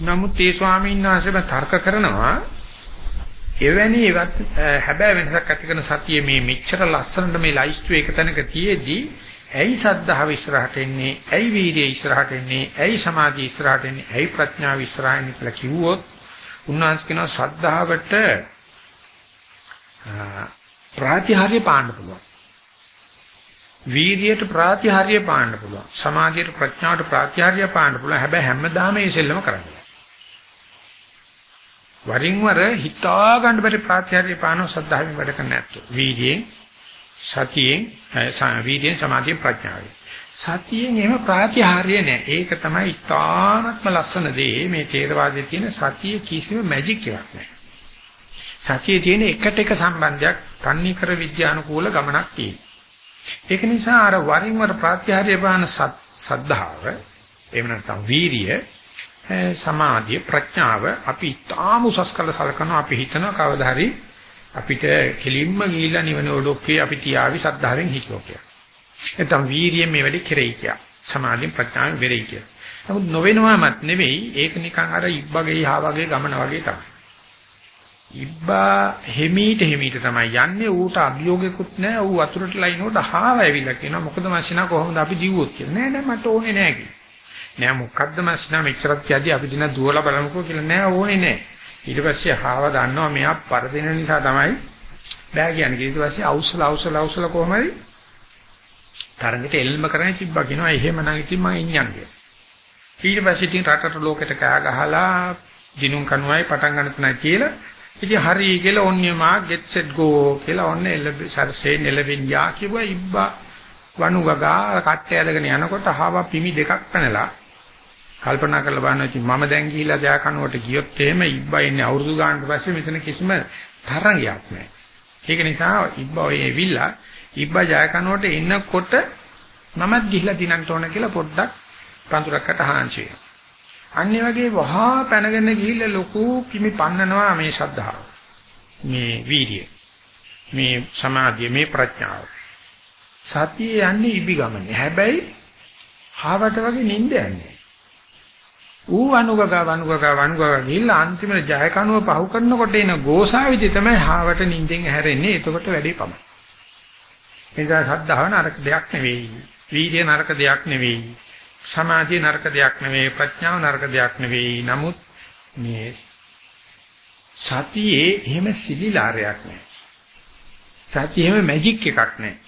නමුත් ඒ ස්වාමීන් වහන්සේම තර්ක කරනවා එවැනි එවත් හැබෑ වෙනසක් ඇති කරන සතිය මේ මෙච්චර ලස්සනට මේ ලයිස්ට් එක තැනක තියේදී ඇයි සද්ධාව ඉස්සරහට එන්නේ ඇයි වීර්යය ඉස්සරහට එන්නේ ඇයි සමාධිය ඉස්සරහට එන්නේ ඇයි ප්‍රඥාව ඉස්සරහට එන්නේ කියලා කිව්වොත් උන්වහන්සේ කියනවා සද්ධාවට ප්‍රාතිහාර්ය පාන්න පුළුවන්. වීර්යයට ප්‍රාතිහාර්ය පාන්න පුළුවන්. සමාධියට ප්‍රඥාවට ප්‍රාතිහාර්ය පාන්න පුළුවන්. හැබැයි හැමදාම මේ සෙල්ලම කරන්නේ. වරින් වර හිතා ගන්න බැරි ප්‍රාතිහාර්ය පාන සද්ධාවෙන් වැඩ කරන්නේ නැත්තෝ. වීර්යයෙන් සතියෙන් වීර්යයෙන් සමාධියෙන් ප්‍රඥාවෙන්. සතියෙන් එහෙම ප්‍රාතිහාර්ය නැහැ. ඒක තමයි ඉතාමත්ම ලස්සන දේ. මේ තේරවාදයේ තියෙන සතිය කිසිම මැජික් එකක් නැහැ. සතියේ තියෙන එකට එක සම්බන්ධයක් තන්නිකර විද්‍යානුකූල ගමනක් තියෙනවා. ඒක නිසා අර වරින් වර ප්‍රත්‍යහාරය බාන සද්ධාව එහෙම නැත්නම් වීරිය සමාධිය ප්‍රඥාව අපි තාම උසස් කළ සලකනවා අපි හිතනවා කවදා හරි අපිට කෙලින්ම ගිහිල්ලා නිවන ඔඩොක්කේ අපි තියාවි සද්ධාවෙන් හිතුවා කියලා. නැත්නම් වීරියෙන් මේ වැඩේ කෙරෙයි කියලා. සමාධියෙන් ප්‍රඥාවෙන් වෙරෙයි කියලා. නමුත් නොවෙනවමත් නෙවෙයි ඒක නිකන් අර ඉබ්බගේ හා වගේ ගමන වගේ තමයි. ඉබ්බා හිමීට හිමීට තමයි යන්නේ. ඌට අභියෝගයක්වත් නැහැ. ඌ වතුරට ලයිනකොට හාව ඇවිල්ලා කියනවා. මොකද මැෂිනා කොහොමද අපි දිව්වොත් කියලා. නෑ නෑ මට ඕනේ නෑ කිව්වා. නෑ මොකද්ද මැෂිනා මෙච්චරක් කියදී අපි දින දුවලා බලමුකෝ කියලා නෑ ඕනේ නෑ. ඊට පස්සේ හාව දන්නවා මෙයා පරදින නිසා තමයි බෑ කියන්නේ. ඊට පස්සේ අවුස්සල අවුස්සල අවුස්සල කොහමද තරඟට එල්ම කරගෙන තිබ්බා කියනවා. එහෙමනම් ඉතින් මම ඉන්නේ ඊට පස්සේ ඉතින් රටට ලෝකෙට කෑ ගහලා දිනුම් කනුවයි පටන් ගන්න තුනයි කියලා ඉතින් හරි කියලා ඔන්නේමා get set go කියලා ඔන්න සරසේ නෙලවෙන් යා කිව්වා ඉබ්බා වනුගගා කට්ටය ඇදගෙන යනකොට අහව පිමි දෙකක් පැනලා කල්පනා කරලා බලනවා ඉතින් මම දැන් ගිහිල්ලා දයා කනුවට ගියොත් එහෙම ඉබ්බා ඉන්නේ අවුරුදු ගානකට පස්සේ මෙතන කිසිම තරංගයක් නැහැ. ඒක නිසා ඉබ්බා ඔය එවිලා ඉබ්බා ජය කනුවට එනකොට මමත් ගිහිල්ලා දිනන්න ඕන කියලා පොඩ්ඩක් පඳුරකට හාන්සි වෙනවා. අන්නේ වගේ වහා පැනගෙන ගිහිල්ලා ලොකු කිමි පන්නනවා මේ ශ්‍රද්ධාව. මේ වීර්යය. මේ සමාධිය මේ ප්‍රඥාව. සතිය යන්නේ ඉබි ගමනේ. හැබැයි හාවට වගේ නිින්ද යන්නේ. ඌ අනුගග වනුගග වනුගග ගිහිල්ලා අන්තිමට ජය කනුව පහු කරනකොට එන ගෝසාවිදි තමයි හාවට නිින්දෙන් හැරෙන්නේ. එතකොට වැඩේ පමයි. එනිසා ශ්‍රද්ධාව නරක දෙයක් නෙවෙයි. වීර්ය නරක දෙයක් නෙවෙයි. සමාධිය නරක දෙයක් නෙවෙයි. ප්‍රඥාව නරක දෙයක් නෙවෙයි. නමුත් මේ සතියේ එහෙම සිලිලාරයක් නැහැ. සතියේ එහෙම මැජික් එකක් නැහැ.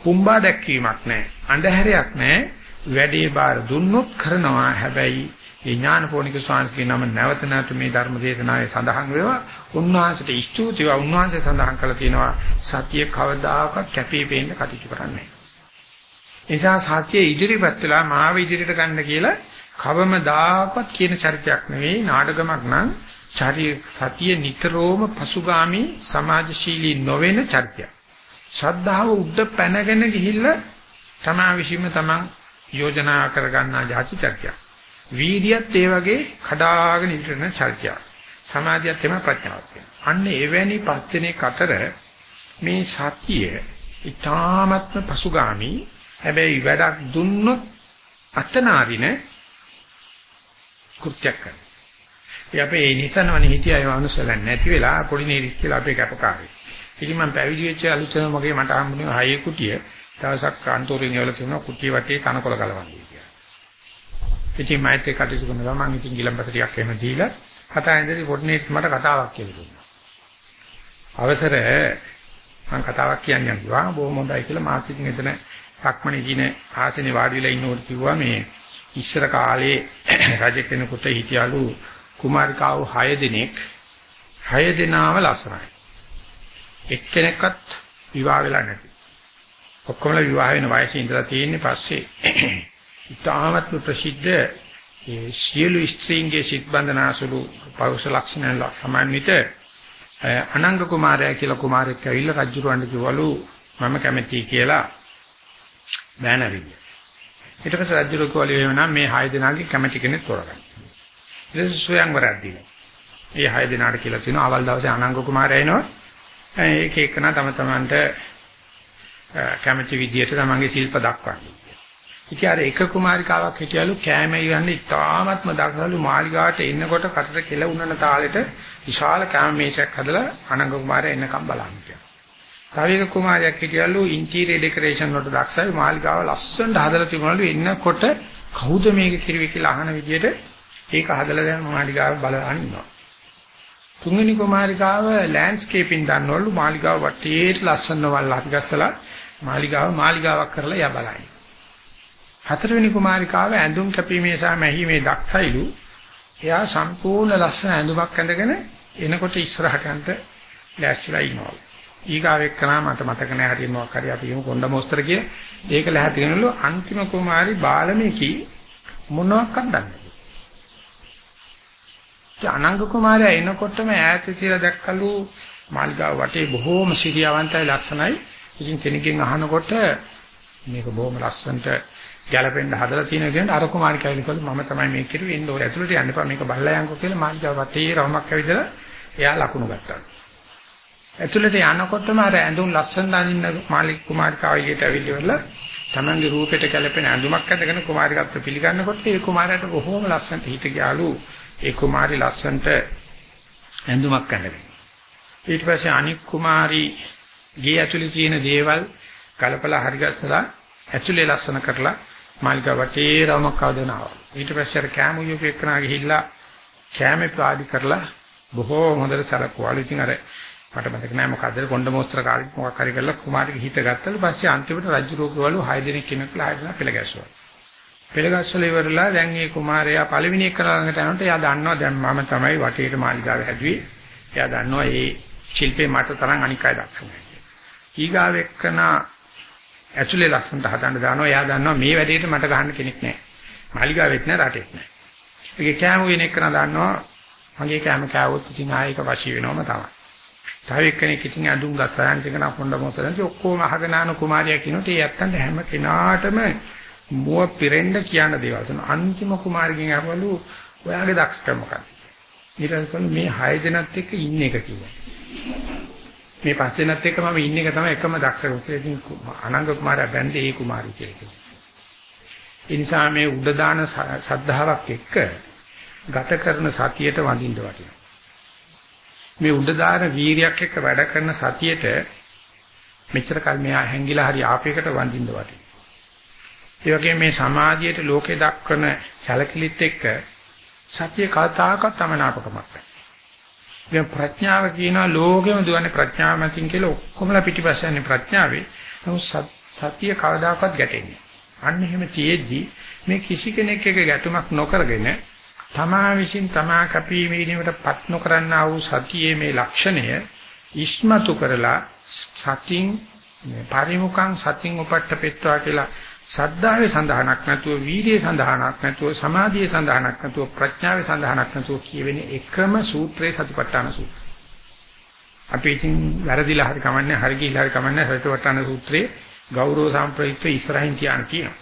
කුම්බා දැක්වීමක් නැහැ. අන්ධහැරයක් නැහැ. වැඩේ බාර දුන්නොත් කරනවා. හැබැයි ඒ ඥානපෝනික ස්වාමීන් නම නැවත නැවත මේ ධර්ම දේශනාවේ සඳහන් වෙනවා. උන්වහන්සේට ස්තුතිව උන්වහන්සේ සඳහන් කළා තියෙනවා සතිය කවදාකවත් කැපී පෙනෙන්න කටයුතු කරන්නේ නිසා සතිය ඉදිරිපත් වෙලා මාව ඉදිරියට ගන්න කියලා කවමදාකවත් කියන චරිතයක් නෙවෙයි නාටකමක් නම් චරි සතිය නිතරම පසුගාමි සමාජශීලී නොවන චරිතයක්. ශ්‍රද්ධාව උද්ද පැනගෙන ගිහිල්ලා තමා විශ්ීම තමන් යෝජනා කරගන්නා જાති චර්යාවක්. වීර්යයත් ඒ වගේ කඩාගෙන ඉන්න චර්යාවක්. සමාධියත් එම ප්‍රඥාවක් වෙනවා. අන්න එවැනි පස්වෙනි කතර මේ සතිය ඊ타මත්ම පසුගාමි හැබැයි වැඩක් දුන්නොත් අතනාරින කෘත්‍යයක් කරනවා. ඒ අපේ නිසනවනේ හිටිය අය වනුසලන් නැති වෙලා පොඩි නේරිස් කියලා අපේ කැපකාරයි. ඉතින් මම පැවිදි වෙච්ච අලුතෙන් මගේ මට හම්බුනේ හයේ කුටිය. දවසක් කාන්තෝරෙන් එවලා තිබුණා කුටිය වටේ කනකොල ගලවන්නේ. ඉතින් මයිත් එක්ක කටයුතු කරනවා මම ඉතින් ගිලම්පස ටිකක් එහෙම දීලා කතා ඉඳි පොඩ්නේ මට කතාවක් කියලා දුන්නා. අවසර මම කතාවක් කියන්න යනවා බොහොම හොඳයි කියලා මාත් ඉතින් එතන සක්මණේ කියන ආසනේ වාඩි වෙලා ඉන්නකොට කිව්වා මේ ඉස්සර කාලේ [clears throat] රජ කෙනෙකුට හිටියලු කුමාරිකාවෝ 6 දෙනෙක් 6 දෙනාම ලස්සනයි. එක්කෙනෙක්වත් විවාහ වෙලා නැති. ඔක්කොමලා විවාහ වෙන වයසේ ඉඳලා තියෙන්නේ පස්සේ [clears throat] ඉතාමත්ම ප්‍රසිද්ධ ඒ සියලු ස්ත්‍රීන්ගේ සිත් බඳනාසුළු පෞරුෂ ලක්ෂණ සමන්විත අනංග කුමාරයා කියලා කුමාරයෙක් ඇවිල්ලා රජුරවන්ට කිව්වලු මම කැමතියි කියලා බෑනරිය. ඊට පස්සේ රජුර කිව්වලු එහෙනම් මේ හය දෙනාගේ කැමති කෙනෙක් තෝරගන්න. ඊට පස්සේ සොයන්වරක් දීලා. ඒ හය දෙනාට කියලා තියෙනවා අවල් දවසේ අනංග කුමාරයා එනවා. ඒක එක්කන තම තමන්ට කැමති විදියට තමන්ගේ ශිල්ප දක්වන්නේ. ඉතින් අර එක කුමාරිකාවක් හිටියලු කෑම යන්නේ ඉතාමත්ම දක්වලු මාලිගාවට එන්නකොට කටට කෙල උනන තාලෙට විශාල කෑම මේසයක් හදලා අනංග කුමාරයා එන්නකම් බලන්න කියලා. තව එක කුමාරයෙක් හිටියලු ඉන්ටීරියර් ඩෙකරේෂන් වලට දක්ෂයි මාලිගාව ලස්සනට හදලා තිබුණලු එන්නකොට කවුද මේක කිරුවේ කියලා අහන විදිහට ඒක හදලා දැන් මාලිගාව බලන ඉන්නවා. තුන්වෙනි කුමාරිකාව ලෑන්ඩ්ස්කේපින් දන්නවලු මාලිගාව වටේට ලස්සන වල් හතිගස්සලා මාලිගාව මාලිගාවක් කරලා යා බලයි. හතරවෙනි කුමාරිකාව ඇඳුම් කැපීමේ සහ මැහිමේ දක්ෂයිලු. එයා සම්පූර්ණ ලස්සන ඇඳුමක් ඇඳගෙන එනකොට ඉස්සරහට යන්න ලෑස්තිලා ඉන්නවා. ඊගාවෙක් කරා මට මතක නැහැ හරියට මොකක් හරි අපි යමු කොණ්ඩ මොස්තර කියලා. ඒක ලැහැතිගෙනලු අන්තිම කුමාරි බාලමේකි මොනවාක්වත් දන්නේ නැහැ. අනංග කුමාරයා එනකොටම ඈත තියලා දැක්කලු මාලිගාව වටේ බොහෝම සිරියවන්තයි ලස්සනයි ඉතින් කෙනෙක්ගෙන් අහනකොට මේක බොහොම ලස්සනට ගැලපෙන්න හදලා තියෙන කෙනෙක් අර කුමාරි කයිලිකල් මම තමයි මේක කිරුවේ එන්න ඔය ඇතුළට යන්න එපා මේක බලලා යන්කෝ කියලා මාළිගාව වටේ රවමක් ඇවිදලා එයා ලකුණු ගත්තා. ඇතුළට යනකොටම අර ඇඳුම් ලස්සන අඳින්න මාළික කුමාරිකාවියට ඇවිල්ලා තමන්ගේ රූපෙට ගැලපෙන ඇඳුමක් අඳගෙන කුමාරිකත්ව පිළිගන්නකොට ඒ කුමාරයාට බොහොම ලස්සනට හිත ගියාලු ඒ කුමාරි ලස්සනට ඇඳුමක් අඳගෙන. ඊට පස්සේ අනික් කුමාරි ගේ ඇතුලේ තියෙන දේවල් කලපලා හරිගස්සලා ඇතුලේ ලස්සන කරලා මාලිකා වටේ රවමක් අවදනවා. ඊට පස්සේ අර කෑම උයපු එක්කනා ගිහිල්ලා කෑමේ පාඩි කරලා බොහෝ හොඳට සලකුවාලු. ඉතින් අර මට මතක නෑ මොකද්ද කොණ්ඩ මොස්තර කාර්ය මොකක් හරි කරලා කුමාරික හිත ගත්තලු පස්සේ අන්තිමට රජු රෝගවලු 6 දෙනෙක් කෙනෙක්ලා හයදෙනා පෙළ ගැස්සුවා. පෙළ ගැස්සලා ඉවරලා දැන් මේ කුමාරයා පළවෙනි එක ළඟට යනකොට එයා දන්නවා දැන් මම තමයි වටේට මාලිගාව හැදුවේ. එයා දන්නවා මේ ශිල්පේ මට තරම් අනික් අය දක්ෂ නැහැ. ඊගාව එක්කන ඇතුලේ ලස්සනට හදන්න දානවා. එයා දන්නවා මේ වැඩේට මට ගහන්න කෙනෙක් නැහැ. මාලිගාවෙත් නැහැ රටෙත් නැහැ. ඒකේ කෑම වෙන එක්කන දන්නවා මගේ කෑම කෑවොත් ඉතින් ආයෙක වශී වෙනවම තමයි. තව එක්කෙනෙක් ඉතින් අඳුන් ගසයන් ටික නපොණ්ඩ මොසලන්ති ඔක්කොම අහගෙන ආන කුමාරියා කියනකොට ඒ ඇත්තන්ට හැම කෙනාටම මුව පිරෙන්න කියන දේවල් තුන අන්තිම කුමාරියගෙන් අහවලු ඔයාගේ දක්ෂකම මොකක්ද? ඊට පස්සේ මේ හය දෙනත් එක්ක ඉන්න එක කිව්වා. මේ පස් දෙනත් එක්ක මම ඉන්න එක තමයි එකම දක්ෂකම. ඉතින් අනංග කුමාරයා බැන්දේ ඒ කුමාරිය කියලා ඒ නිසා මේ උඩ දාන සද්ධාාවක් එක්ක ගත කරන සතියට වඳින්න වටිනවා. මේ උඩදාන වීරියක් එක්ක වැඩ කරන සතියේට මෙච්චර කල් මෙහා හැංගිලා හරි ආපේකට වඳින්න වටේ. ඒ වගේම මේ සමාධියට ලෝකේ දක්වන සැලකිලිත් එක්ක සතිය කතාකත් තමනාපකමක් නැහැ. දැන් ප්‍රඥාව කියනවා ලෝකෙම දුවන්නේ ප්‍රඥාව මතින් කියලා ඔක්කොමලා පිටිපස්ස යන්නේ ප්‍රඥාවේ. නමුත් සතිය කවදාකවත් ගැටෙන්නේ. අන්න එහෙම තියෙද්දි මේ කිසි කෙනෙක් එක්ක ගැටුමක් නොකරගෙන තමා විසින් තමා කැපී වීමකටපත් නොකරන්නා වූ සතියේ මේ ලක්ෂණය ඉස්මතු කරලා සතින් පරිමුඛං සතින් උපට්ඨපෙත්වා කියලා සද්ධාවේ සඳහනක් නැතුව වීර්යයේ සඳහනක් නැතුව සමාධියේ සඳහනක් නැතුව ප්‍රඥාවේ සඳහනක් නැතුව කියවෙන එකම සූත්‍රයේ සතිපට්ඨාන සූත්‍රය. අපි ඉතින් වැරදිලා හරි කමන්නේ හරි ගිහිලා හරි කමන්නේ සතිපට්ඨාන සූත්‍රයේ ගෞරව සම්ප්‍රයුක්ත ඉස්සරහින් තියාන කියනවා.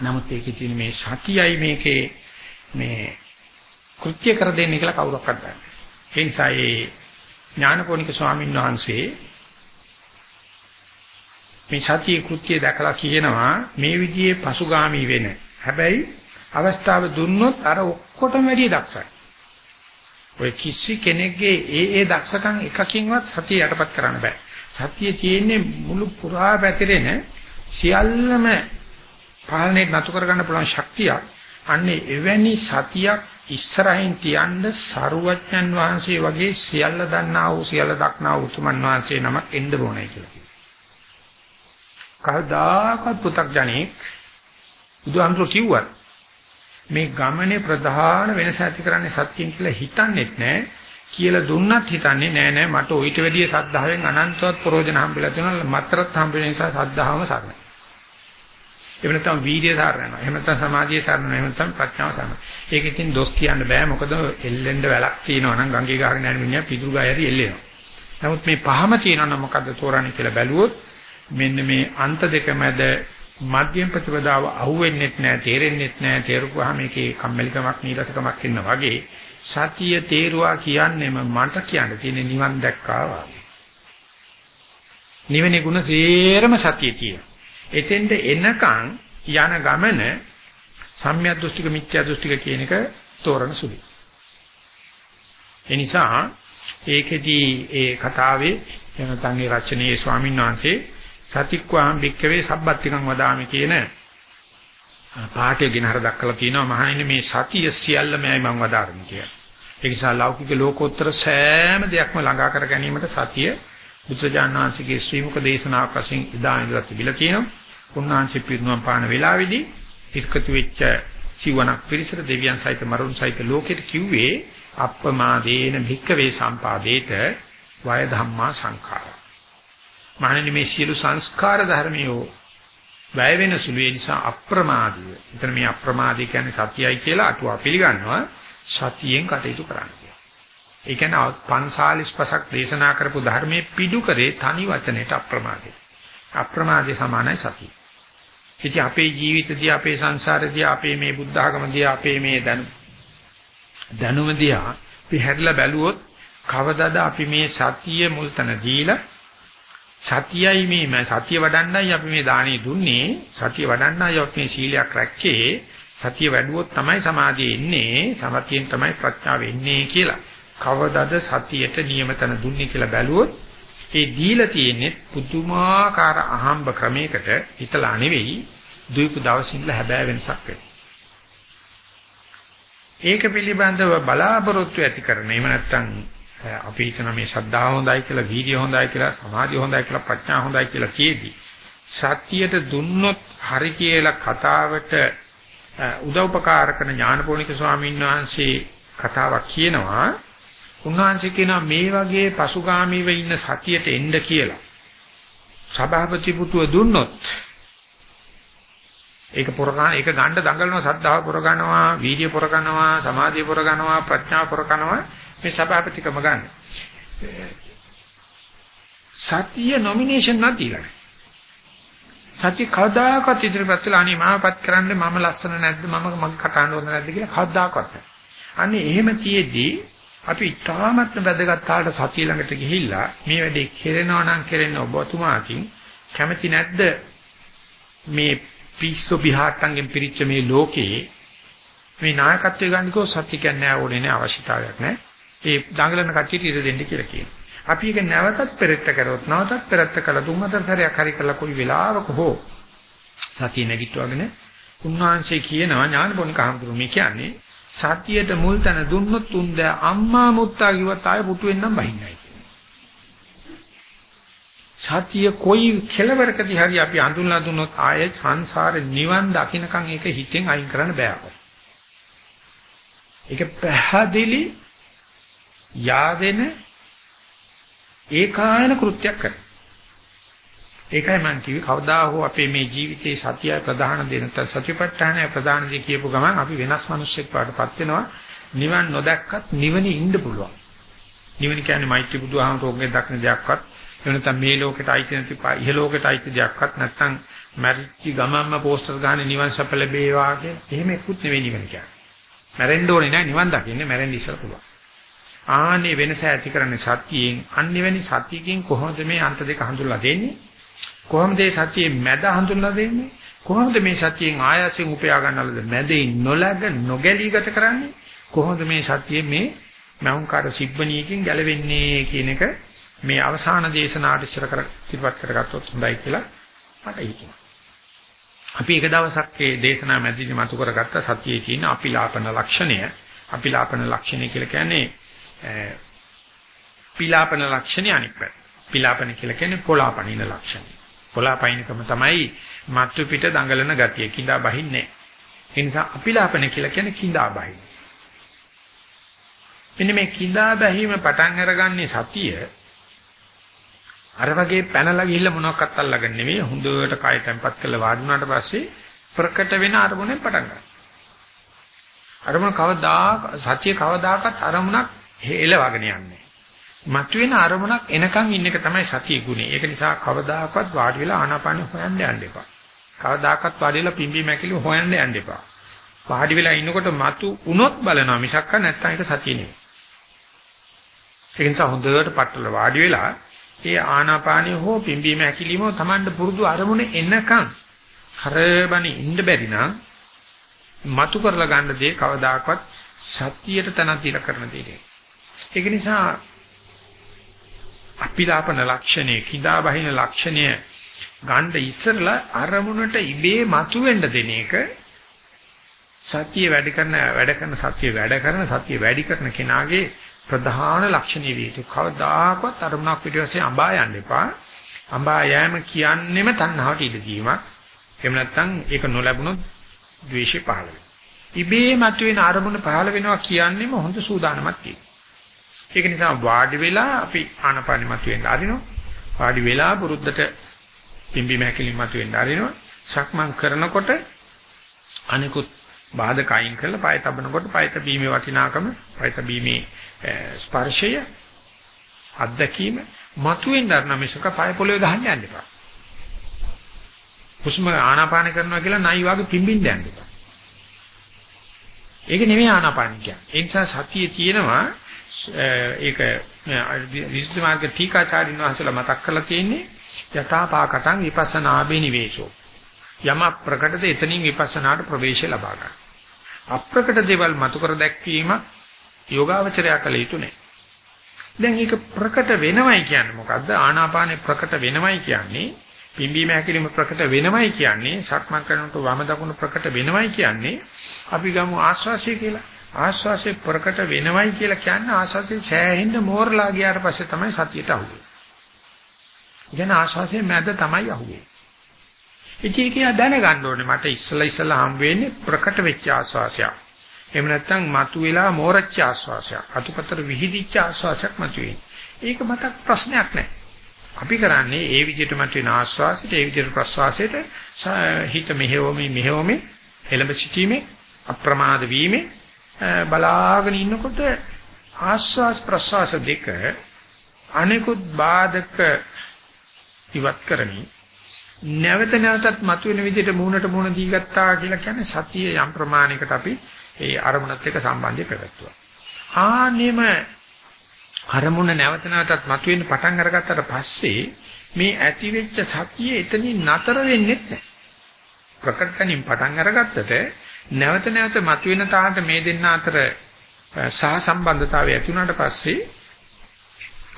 නමුත් ඒකේ තියෙන මේ සතියයි මේකේ මේ කෘත්‍ය කර දෙන්නේ කියලා කවුරක්වත් දන්නේ නැහැ. ඒ නිසා මේ ඥානකෝනික ස්වාමීන් වහන්සේ මේ සතිය කෘත්‍ය දැකලා කියනවා මේ විදිහේ පසුගාමි වෙන. හැබැයි අවස්ථාව දුන්නොත් අර ඔක්කොටම වැඩිය දක්ෂයි. ඔය කිසි කෙනෙක්ගේ ඒ ඒ දක්ෂකම් එකකින්වත් සතිය යටපත් කරන්න බෑ. සතිය තියෙන්නේ මුළු පුරා පැතිරෙන සියල්ලම පාලනයට නතු කරගන්න පුළුවන් ශක්තියක්. අන්නේ එවැනි සතියක් ඉස්සරහින් තියන්න සරුවඥන් වහන්සේ වගේ සියල්ල දන්නා වූ සියල්ල දක්නා වූ උතුමන් වහන්සේ නමක් එන්න ඕනේ කියලා කිව්වා. කවදාකවත් පු탁 ජනෙක් බුදුහාමුදුරුවෝ කිව්වත් මේ ගමනේ ප්‍රධාන වෙනස ඇති කරන්නේ සත්‍යයෙන් කියලා හිතන්නේත් නැහැ. කියලා දුන්නත් හිතන්නේ නෑ නෑ මට ඊට වැඩිය සද්ධාවෙන් අනන්තවත් ප්‍රෝජන හම්බෙලා තියෙනවා මතරත් හම්බෙන නිසා සද්ධාවම සරණයි. එහෙම නැත්නම් වීර්ය සාරනවා. එහෙම නැත්නම් සමාධිය සාරනවා. එහෙම නැත්නම් ප්‍රඥාව සාරනවා. ඒක ඉතින් දොස් කියන්න බෑ. මොකද එල්ලෙන්න වැලක් තියෙනවා නම් ගංගේ ගහගෙන යන මිනිහා පිටු ගායරි එල්ලෙනවා. නමුත් මේ පහම තියෙනවා නම් මොකද්ද තෝරන්නේ කියලා බැලුවොත් මෙන්න මේ අන්ත දෙක මැද මධ්‍යම ප්‍රතිපදාව අහුවෙන්නෙත් නෑ, තේරෙන්නෙත් නෑ. තේරුවාම මේකේ කම්මැලිකමක් නීරසකමක් ඉන්න වගේ සතිය තේරුවා කියන්නේම මට කියන්න තියෙන නිවන් දැක්කා වගේ. නිවනේ ගුණ සේරම සතිය තියෙනවා. එතෙන්ට එනකන් යන ගමන සම්‍යක් දෘෂ්ටික මිත්‍යා දෘෂ්ටික කියන එක තෝරන සුළුයි. ඒ නිසා ඒකෙදී ඒ කතාවේ එනතන් ඒ රචනයේ ස්වාමීන් වහන්සේ සතික්වාම් භික්කවේ සබ්බත්තිකං වදාමි කියන පාඨය ගෙනහර දක්වලා තියෙනවා මහණෙනි මේ සතිය සියල්ලමයි මම වදාරන්නේ කියලා. ඒ නිසා ලෞකික ලෝකෝත්තර සෑම දෙයක්ම ළඟා කර ගැනීමට සතිය බුදුජාණන් වහන්සේගේ ශ්‍රී මුක දේශනාවක් වශයෙන් ඉදා ඉඳලා තිබිලා කියනවා. උන්වහන්සේ පිරිනුවම් පාන වෙලාවේදී ඉක්කතු වෙච්ච සිවණක් පිරිසට දෙවියන් සහිත මරුන් සහිත ලෝකෙට කිව්වේ අප්පමාදේන භික්කවේ සම්පාදේත වය ධම්මා සංඛාර. මහණෙනි මේ සියලු සංස්කාර ධර්මියෝ වැය වෙන සුළු ඒ නිසා අප්‍රමාදීව. එතන මේ අප්‍රමාදී කියන්නේ සතියයි කියලා අටුවා පිළිගන්නවා. සතියෙන් කටයුතු කරන්න. ඒ කියන්නේ 545ක් දේශනා කරපු ධර්මයේ පිටු කරේ තනි වචනයට අප්‍රමාදයි. අප්‍රමාදයේ සමානයි සතිය. ඉතින් අපේ ජීවිතදී අපේ සංසාරදී අපේ මේ බුද්ධ ආගමදී අපේ මේ දැනුම දැනුමදී අපි හැරිලා බැලුවොත් කවදාද අපි මේ සතිය මුල්තන දීලා සතියයි මේ සතිය වඩන්නයි අපි මේ දාණය දුන්නේ සතිය වඩන්නයි අපි මේ සීලයක් රැක්කේ සතිය වැඩුවොත් තමයි සමාධිය එන්නේ සමතියෙන් තමයි ප්‍රඥාව එන්නේ කියලා කවදාද සතියට නියමතන දුන්නේ කියලා බැලුවොත් ඒ දීලා තියෙන්නේ පුදුමාකාර අහම්බ ක්‍රමයකට හිතලා නෙවෙයි දුයිපු දවසින්ල හැබෑ වෙනසක් වෙන්නේ. ඒක පිළිබඳව බලාපොරොත්තු ඇති කරන එහෙම නැත්නම් අපි හිතන මේ ශ්‍රද්ධාව හොඳයි කියලා, වීර්ය හොඳයි කියලා, සමාධිය හොඳයි කියලා, ප්‍රඥා හොඳයි කියලා කියේදී සත්‍යයට දුන්නොත් හරි කියලා කතාවට උදව්පකාර කරන ඥානපෝනික ස්වාමීන් වහන්සේ කතාවක් කියනවා උන්වහන්සේ කියනවා මේ වගේ පසුගාමීව ඉන්න සතියට එන්න කියලා. සභාපති පුතුව දුන්නොත් ඒක පුරගන්න ඒක ගන්න දඟලනවා සද්ධාව පුරගන්නවා වීර්ය පුරගන්නවා සමාධිය පුරගන්නවා ප්‍රඥාව පුරගන්නවා මේ සභාපතිකම ගන්න. සතිය නොමිනේෂන් නැතිලා. සත්‍ය කවදාකවත් ඉදිරිපත් වෙලා අනේ මාවපත් කරන්න මම ලස්සන නැද්ද මම මගේ කටහඬ හොඳ නැද්ද කියලා කවදාකවත් නැහැ. අනේ එහෙම තියේදී අපි ඉතාමත්ම වැදගත් තාලට සතිය ළඟට ගිහිල්ලා මේ වැඩේ කෙරෙනවා නම් කෙරෙන්න ඔබතුමාකින් කැමති නැද්ද මේ පිස්සු බිහාට්ටන්ගෙන් පිරිච්ච මේ ලෝකේ මේ නායකත්වය ගන්නකෝ සත්‍ය කියන්නේ ඕනේ නෑ අවශ්‍යතාවයක් නෑ ඒ දඟලන කට්ටියට ඉර දෙන්න කියලා කියනවා. අපි ඒක නැවතත් පෙරත්ත කරොත් නැවතත් පෙරත්ත කළා තුන් හතර සැරයක් හරි කළා කොයි වෙලාවක හෝ සතිය නැගිටවගෙන උන්වහන්සේ කියනවා ඥානපෝනික හඳුරු කියන්නේ සතියට මුල් තැන දුන්නොත් උන්ද අම්මා මුත්තා කිව්වත් ආයෙ පුටු වෙන්නම් බහින්නයි සතිය කොයි කෙලවරකදී හරි අපි අඳුන්ලා දුන්නොත් ආයෙ සංසාරේ නිවන් දකින්නකම් ඒක හිතෙන් අයින් කරන්න බෑ ඒක පැහැදිලි yaadෙන ඒකායන කෘත්‍යයක් කරනවා. ඒකයි මම කිව්වේ කවදා හෝ අපේ මේ ජීවිතයේ සතිය ප්‍රධාන දෙන සතිපට්ඨානය ප්‍රධාන දේ කියපු ගමන් අපි වෙනස් මිනිස්සෙක් වඩපත් වෙනවා නිවන් නොදැක්කත් නිවනේ ඉන්න පුළුවන් නිවන කියන්නේ මෛත්‍රී බුදුහාමරෝගේ දක්න දෙයක්වත් එහෙම නැත්නම් මේ ලෝකෙට අයිති නැති ඉහ ලෝකෙට අයිති දෙයක්වත් නැත්නම් මැරිච්ච ගමන්ම පෝස්ටර් ගහන්නේ නිවන් සප ලැබේවා කිය. එහෙම එක්කුත් නෙවෙයි නිවන කියන්නේ. මැරෙන්න ඕනේ නැහැ නිවන් දකින්නේ මැරෙන්න ඉස්සර පුළුවන්. ආනේ වෙනස ඇති කරන්නේ සතියෙන් අන්නෙවැනි සතියකින් කොහොමද මේ අන්ත දෙක හඳුල්ලා දෙන්නේ? කොහොමද මේ සතියේ මැද හඳුන්ලා දෙන්නේ? කොහොමද මේ සතියෙන් ආයසෙන් උපයා ගන්නවලද මැදේ නොලැග නොගැලී ගත කරන්නේ? කොහොමද මේ සතියේ මේ මෞංකාර සිබ්බණියකින් ගැලවෙන්නේ කියන එක මේ අවසාන දේශනාවට ඉස්සර කර ඉදිරිපත් කරගත්තොත් හොඳයි කියලා මට හිතුණා. අපි එක දවසක් මේ දේශනා මැදදී මතු කරගත්ත සතියේ තියෙන අපිලාපන ලක්ෂණය අපිලාපන ලක්ෂණය කියලා කියන්නේ පිලාපන ලක්ෂණය අනිත් පැත්ත. පිලාපන කියලා කියන්නේ පොලාපනින ලක්ෂණය. කොලාපයින්කම තමයි මත්තු පිට දඟලන ගතිය. කිඳා බහින්නේ ඒ නිසා අපිලාපන කියලා කියන්නේ කිඳා බහින. මෙන්න මේ කිඳා බැහිම පටන් අරගන්නේ සතිය අර වගේ පැනලා ගිහිල්ලා මොනවක්වත් අල්ලගන්න නෙවෙයි හොඳට කය තැම්පත් කරලා වාඩි වුණාට පස්සේ ප්‍රකට වෙන අරමුණෙන් පටන් ගන්නවා. අරමුණ කවදා සතිය කවදාකවත් අරමුණක් හෙලවගෙන යන්නේ. මතුවෙන අරමුණක් එනකන් ඉන්න එක තමයි සතිය ගුණය. ඒක නිසා කවදාකවත් වාඩි වෙලා ආනාපානෙ හොයන්න යන්න එපා. කවදාකවත් වාඩි වෙලා පිම්බි මැකිලි හොයන්න යන්න එපා. වාඩි වෙලා ඉන්නකොට මතු උනොත් බලනවා මිසක් නැත්තම් ඒක සතිය නෙවෙයි. ඒ නිසා හොඳට පట్టල වාඩි වෙලා ඒ ආනාපානිය හෝ පිම්බි මැකිලිම තමන්ට පුරුදු අරමුණ එනකන් කරබනේ ඉන්න බැරි නම් මතු කරලා ගන්න දේ කවදාකවත් සතියට තනක් දීලා කරන දෙයක්. ඒක නිසා අපිලාපන ලක්ෂණය, කිඳා බහින ලක්ෂණය ගන්න ඉස්සරලා අරමුණට ඉබේ මතුවෙන්න දෙන එක සතිය වැඩ කරන වැඩ කරන සතිය වැඩ කරන සතිය වැඩි කරන කෙනාගේ ප්‍රධාන ලක්ෂණය විදිහට කවදාකවත් අරමුණක් පිටිපස්සේ අඹා යන්න එපා. අඹා යෑම කියන්නේම තණ්හාවට ඉඩ දීමක්. එහෙම නැත්නම් ඒක නොලැබුණොත් ද්වේෂය පහළ වෙනවා. ඉබේ මතුවෙන අරමුණ පහළ වෙනවා කියන්නේම හොඳ සූදානමක් තියෙනවා. ඒක නිසා වාඩි වෙලා අපි ආනපානෙ මතුවෙන්න ආරිනවා. වාඩි වෙලා පුරුද්දට පිම්බි මහැකිලින් මතුවෙන්න ආරිනවා. සක්මන් කරනකොට අනිකුත් බාධක අයින් කරලා පාය තබනකොට පාය තබීමේ වටිනාකම, පාය තබීමේ ස්පර්ශය අත්දැකීම මතුවෙන්න ආරන මිසක පාය පොළවේ ගහන්න යන්න එපා. හුස්ම ආනාපාන කරනවා කියලා නයි වගේ පිම්බින්න යන්න එපා. ඒක නෙමෙයි ආනාපාන කියන්නේ. ඒ නිසා සතියේ තියෙනවා ඒක විසුද්ධි මාර්ග ටීකාචාරින් වහන්සේලා මතක් කරලා තියෙන්නේ යථාපාකටං විපස්සනාබේ නිවේෂෝ. යම ප්‍රකටද එතනින් විපස්සනාට ප්‍රවේශය ලබා ගන්න. අප්‍රකට දේවල් මතු කර දැක්වීම යෝගාවචරය කළ යුතු නැහැ. දැන් ඒක ප්‍රකට වෙනවයි කියන්නේ මොකද්ද? ආනාපානේ ප්‍රකට වෙනවයි කියන්නේ පිම්බීම හැකිලිම ප්‍රකට වෙනවයි කියන්නේ සක්මන් කරනකොට වම දකුණු ප්‍රකට වෙනවයි කියන්නේ අපි ගමු ආශ්වාසය කියලා. ආශ්වාසය ප්‍රකට වෙනවයි කියලා කියන්නේ ආශ්වාසයේ සෑහෙන්න මෝරලා ගියාට පස්සේ තමයි සතියට අහුවෙන්නේ. ඉතින් ආශ්වාසයේ මැද තමයි අහුවෙන්නේ. ඉතින් ඒක දැනගන්න ඕනේ මට ඉස්සලා ඉස්සලා හම් වෙන්නේ ප්‍රකට වෙච්ච ආශ්වාසයක්. එහෙම නැත්නම් මතු වෙලා මෝරච්ච ආශ්වාසයක්. අතුපතර විහිදිච්ච ආශ්වාසයක් මතුවේ. ඒක මතක් ප්‍රශ්නයක් නැහැ. අපි කරන්නේ ඒ විදිහට මතුවෙන ආශ්වාසයට ඒ විදිහට ප්‍රශ්වාසයට හිත මෙහෙවමි මෙහෙවමි එළඹ සිටීමේ අප්‍රමාද වීමේ බලාගෙන ඉන්නකොට ආශ්වාස ප්‍රශ්වාස දෙක අනිකුත් බාධක ඉවත් කරමින් නැවත නැවතත් මතුවෙන විදිහට මූණට මූණ දී ගත්තා කියලා කියන්නේ සතිය යම් ප්‍රමාණයකට අපි ඒ අරමුණත් එක්ක සම්බන්ධය පැවැත්තුවා. ආනෙම අරමුණ නැවත නැවතත් මතුවෙන්න පටන් අරගත්තට පස්සේ මේ ඇති වෙච්ච සතිය එතනින් නතර වෙන්නේ නැහැ. ප්‍රකටණින් පටන් අරගත්තට නැවත නැවත මතුවෙන තාලට මේ දෙන්න අතර සහ සම්බන්ධතාවය ඇති වුණාට පස්සේ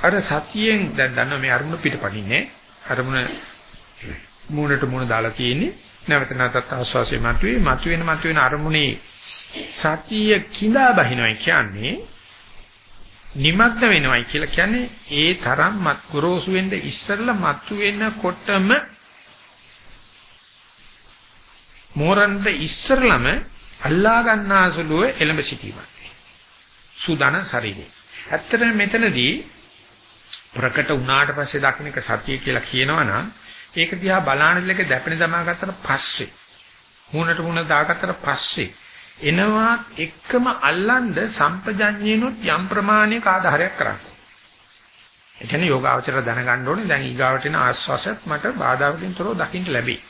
අර සතියෙන් දැන් දන්නවා මේ අරමුණ පිටපණින්නේ. අරමුණ මූණට මූණ දාලා තියෙන්නේ. නැවත නැවතත් ආස්වාසිය මතුවේ. මතුවෙන මතුවෙන අරමුණේ සතිය කිඳා බහිනවයි කියන්නේ නිමග්න වෙනවයි කියලා කියන්නේ ඒ තරම් මත් ගොරෝසු වෙන්න ඉස්සෙල්ලා මතු වෙනකොටම මෝරන්ට ඉස්සරළම අල්ලා ගන්නාසුලුව එළඹ සිටීමක්. සූදානම් ශරීරේ. ඇත්තටම මෙතනදී ප්‍රකට වුණාට පස්සේ දක්නික සතිය කියලා කියනවනම් ඒක දිහා බලානදලක දැපෙන දමා ගත්තට පස්සේ මූණට මූණ දාගත්තට පස්සේ එනවා එක්කම අල්ලන්ද සම්පජඤ්ඤේනොත් යම් ප්‍රමාණයක ආධාරයක් කරන්නේ. ඒ කියන්නේ යෝගාවචර දැනගන්න ඕනේ දැන් ඊගාවට එන ආස්වාසයත් මට බාධාවකින් තොරව දකින්න ලැබේ.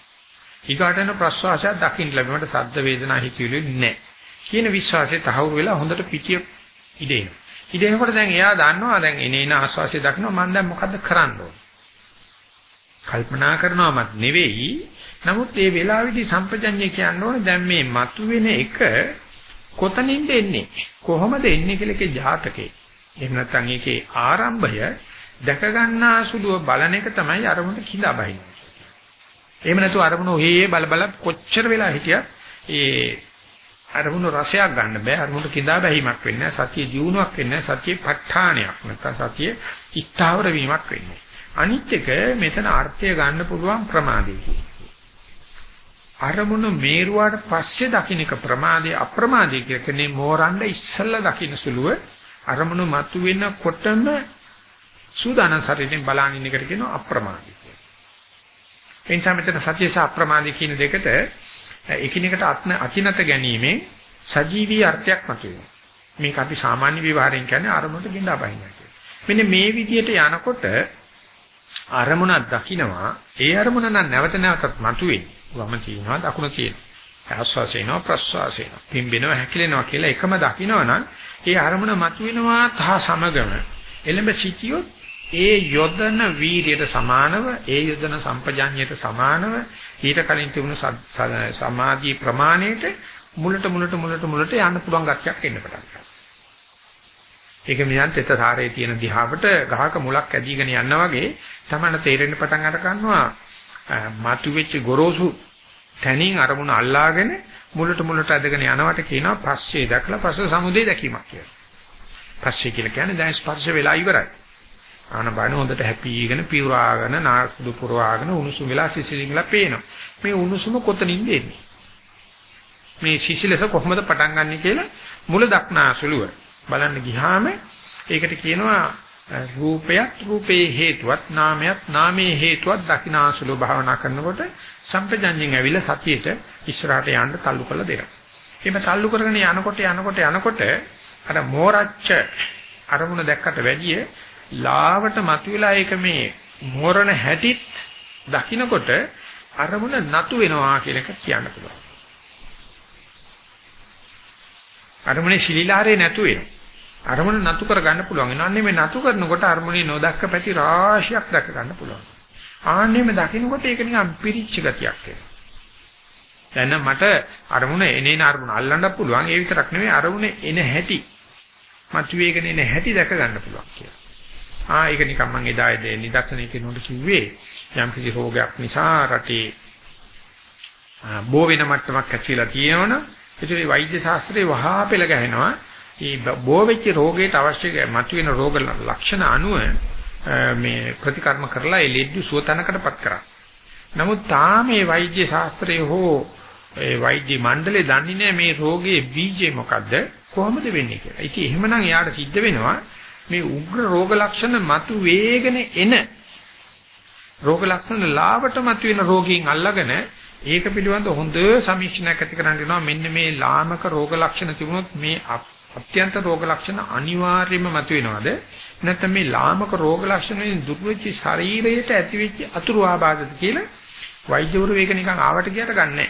ඊගාට එන ප්‍රස්වාසයත් දකින්න ලැබේ. මට සද්ද වේදනා හිතවිලි නැහැ. කියන විශ්වාසය තහවුරු වෙලා හොඳට පිටිය ඉදේනවා. ඉදේනකොට දැන් එයා දන්නවා දැන් එනේන ආස්වාසය දකිනවා මම දැන් මොකද්ද කරන්න ඕනේ. කල්පනා කරනවමත් නෙවෙයි නමුත් මේ වෙලාවේදී සම්පජඤ්ඤය කියන්න ඕනේ දැන් මේ මතුවෙන එක කොතනින්ද එන්නේ කොහොමද එන්නේ කියලා ඒකේ ජාතකේ එහෙම නැත්නම් ඒකේ ආරම්භය දැක ගන්නා සුළුව බලන එක තමයි අරමුණට කිඳා බහින්නේ එහෙම නැතුව අරමුණ ඔහේ බල බල කොච්චර වෙලා හිටියත් ඒ අරමුණ රසයක් ගන්න බෑ. අරමුණට කිඳා බැහිමක් වෙන්නේ සතිය ජීවුණාවක් වෙන්නේ සතියේ ප ဋ ාණයක් නැත්නම් සතියේ ස්ථාවර වීමක් වෙන්නේ අනිත් එක මෙතන අර්ථය ගන්න පුළුවන් ප්‍රමාදයේ අරමුණු මේරුවාට පස්සේ දකින්න එක ප්‍රමාදේ අප්‍රමාදේ කියන්නේ මෝරන්න ඉස්සල්ලා දකින්න සුළුව අරමුණු මතු වෙනකොටම සූදානම් ශරීරයෙන් බලන ඉන්න එකට කියනවා අප්‍රමාදී. කියලා. ඒ නිසා මෙතන සතිය සහ අප්‍රමාදී කියන දෙකට එකිනෙකට අත්න අකිනත ගැනීමෙන් සජීවී අර්ථයක් මතුවෙනවා. මේක අපි සාමාන්‍ය විවහාරයෙන් කියන්නේ අරමුණට ගිඳා බහිනවා කියලා. මෙන්න මේ විදිහට යනකොට අරමුණක් දකින්නවා ඒ අරමුණ නම් නැවත නැවතත් මතුවෙන්නේ. වම තියෙනවා දකුණ තියෙනවා. ආස්වාසේනවා ප්‍රස්වාසේනවා. පිම්බෙනවා හැකිලෙනවා කියලා එකම දකින්නවනම් ඒ අරමුණ මතුවෙනවා තහ සමගම එළඹ සිටියොත් ඒ යොදන වීර්යයට සමානව ඒ යොදන සම්පජාඤ්ඤයට සමානව ඊට කලින් තිබුණු සමාධි ප්‍රමාණයට මුලට මුලට මුලට මුලට යන්න පුළුවන් ගැටයක් එන්න පටන් ගන්නවා. ඒක මියන් තෙතරාරේ තියෙන දිහාවට ගහක මුලක් ඇදීගෙන යනවා වගේ තමයි තේරෙන්න පටන් අර ගන්නවා මතුවෙච්ච ගොරෝසු තනින් අරමුණ අල්ලාගෙන මුලට මුලට ඇදගෙන යනවට කියනවා පස්සේ දැකලා පස්ස සමුදේ දැකීමක් කියලා. පස්සේ කියලා කියන්නේ දැන් ස්පර්ශ වෙලා ඉවරයි. ආනබන හොඳට හැපීගෙන පිරුවාගෙන නාස්දු පුරවාගෙන උණුසුම් වෙලා සිසිලින්ලා පේනවා. මේ උණුසුම කොතනින්ද එන්නේ? මේ සිසිලස කොහොමද පටන් ගන්නෙ කියලා මුල දක්නාසුලුව බලන්න ගියාම ඒකට කියනවා රූපයත් රූපේ හේතුවත් නාමයත් නාමයේ හේතුවත් දකිනාසුලු භාවනා කරනකොට සම්පජඤ්ඤයෙන් ඇවිල්ලා සතියේට ඉස්සරහට යන්න තල්ලු කරලා දෙනවා. එහෙම තල්ලු කරගෙන යනකොට යනකොට යනකොට අර මෝරච්ච අරමුණ දැක්කට වැඩිය ලාවට මතුවලා ඒක මේ මෝරණ හැටිත් දකින්නකොට අරමුණ නතු වෙනවා කියන එක කියන්න පුළුවන්. අරමුණේ සිලිලාරේ නැතු වෙනවා. අරමුණ නතු කර ගන්න පුළුවන්. එනන්නේ මේ නතු කරනකොට අරමුණේ නොදක්ක පැති රාශියක් දැක ගන්න පුළුවන්. ආන්නේ මේ දකින්නකොට ඒක නිකන් පිරිච්ච ගතියක් එනවා. දැන් මට අරමුණ එනේන අරමුණ අල්ලන්න පුළුවන්. ඒ විතරක් නෙවෙයි අරමුණ එන හැටි. මතුවේගෙන එන හැටි දැක ගන්න පුළුවන් කියලා. ආ ඒක නිකන් මම එදා ඒ නිදර්ශනයක නෝඩ කිව්වේ යම් කිසි රෝගයක් නිසා රටේ බෝ වෙන මට්ටමක් ඇතිලා තියෙනවනේ ඒකේ වෛද්‍ය ශාස්ත්‍රයේ වහා පෙළ ගැහෙනවා මේ බෝ වෙච්ච රෝගයට අවශ්‍ය මතුවෙන රෝග ලක්ෂණ අනුව මේ ප්‍රතිකර්ම කරලා ඒ ලෙඩ සුවතනකටපත් කරා. නමුත් තාම මේ වෛද්‍ය ශාස්ත්‍රයේ හෝ ඒ වෛද්‍ය මණ්ඩලේ දන්නේ නැහැ මේ රෝගයේ බීජය මොකද්ද කොහොමද වෙන්නේ කියලා. ඉතින් එහෙමනම් එයාට සිද්ධ වෙනවා මේ උග්‍ර රෝග ලක්ෂණ මතු වේගන එන රෝග ලක්ෂණ ලාවට මතුවෙන රෝගීන් අල්ලගෙන ඒක පිළිබඳ හොඳ සමීක්ෂණයක් ඇති කරන්න වෙනවා. මෙන්න මේ ලාමක රෝග ලක්ෂණ තිබුණොත් මේ අත්‍යන්ත රෝග ලක්ෂණ අනිවාර්යයෙන්ම මතුවෙනවද නැත්නම් මේ ලාමක රෝග ලක්ෂණ වලින් දුර්වෙච්ච ශරීරයට ඇතිවෙච්ච අතුරු ආබාධද කියලා වෛද්‍යවරු ඒක නිකන් ආවට ගියට ගන්නෑ.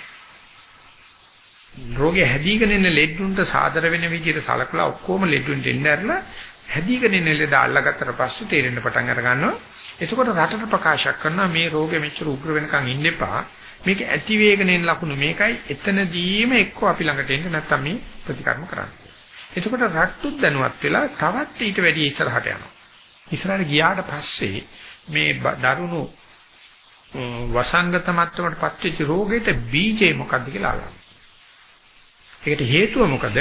රෝගේ හැදීගෙන ඉන්න ලෙඩුන්ට සාදර වෙන විදිහට සලකලා ඔක්කොම ලෙඩුන්ට එන්න ඇරලා හැදීගෙන ඉන්න ලෙඩ අල්ලගත්තට පස්සේ තේරෙන්න පටන් අර ගන්නවා එතකොට රටට ප්‍රකාශ කරනවා මේ රෝගෙ මෙච්චර උග්‍ර වෙනකන් ඉන්න එපා මේක ඇති වේගන එන ලකුණු මේකයි එතනදීම එක්ක අපි ළඟට එන්න නැත්තම් මේ ප්‍රතිකර්ම කරන්න. එතකොට රට්ටුත් දැනුවත් වෙලා තවත් ඊට වැඩි ඉස්සරහට යනවා. ඉස්සරහට ගියාට පස්සේ මේ දරුණු වසංගත මට්ටමට පත්වෙච්ච රෝගෙට බීජේ මොකක්ද කියලා අහනවා. ඒකට හේතුව මොකද?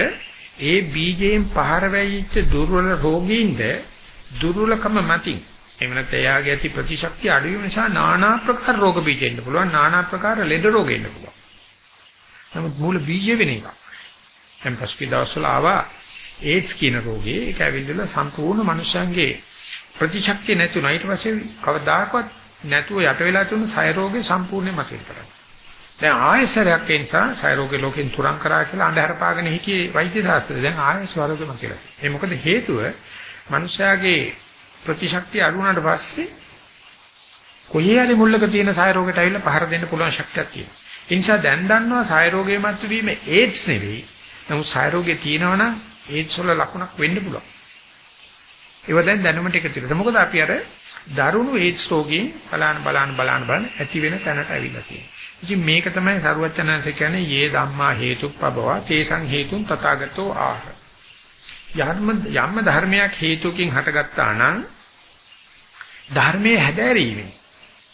ඒ බීජයෙන් පහර වැයිච්ච දුර්වල රෝගීන්ද දුර්වලකම මතින් එහෙම නැත්නම් එයාගේ ඇති ප්‍රතිශක්තිය අඩු වීම නිසා নানা ප්‍රකාර රෝග බීජ එන්න පුළුවන් নানা ප්‍රකාර ලෙඩ රෝග එන්න පුළුවන්. නමුත් මූල බීජ වෙන එක. දැන් පස්කී දවස්වල ආවා ඒඩ්ස් කියන රෝගේ ඒක ඇවිල්ලා සම්පූර්ණ මනුෂ්‍යයන්ගේ ප්‍රතිශක්තිය නැතුණා. ඊට පස්සේ කවදාකවත් නැතුව යට වෙලා තිබුණු සය රෝගේ සම්පූර්ණයෙන්ම මතුවෙන්න පටන් දැන් ආයසරයක් ඒ නිසා සය රෝගේ ලෝකෙන් තුරන් කරා කියලා අඳුර පාගෙන හිටියේ වෛද්‍ය ශාස්ත්‍රය. දැන් ආයස වරෝගෙම කියලා. ඒ මොකද හේතුව මනුෂ්‍යයාගේ ප්‍රතිශක්තිය අඩු වුණාට පස්සේ කොහේ හරි මුල්ලක තියෙන සාය රෝගයට ඇවිල්ලා පහර දෙන්න පුළුවන් ශක්තියක් තියෙනවා. ඒ නිසා දැන් දන්නවා සාය රෝගයේ මත් වීම ඒඩ්ස් නෙවෙයි. නමුත් සාය රෝගේ තියෙනවා නම් ඒඩ්ස් වල ලකුණක් වෙන්න පුළුවන්. ඒව දැන් දැනුමට එකතු වෙනවා. මොකද අපි අර දරුණු ඒඩ්ස් රෝගීන් බලන්න බලන්න බලන්න බලන්න ඇති වෙන තැනට ඇවිල්ලා තියෙනවා. ඉතින් මේක තමයි සරුවචනanse කියන්නේ යේ ධම්මා හේතුප්පබව තේසං හේතුන් තථාගතෝ ආහ. යම් යම් ධර්මයක් හේතුකින් හටගත්තා නම් ධර්මයේ හැදෑරීමේ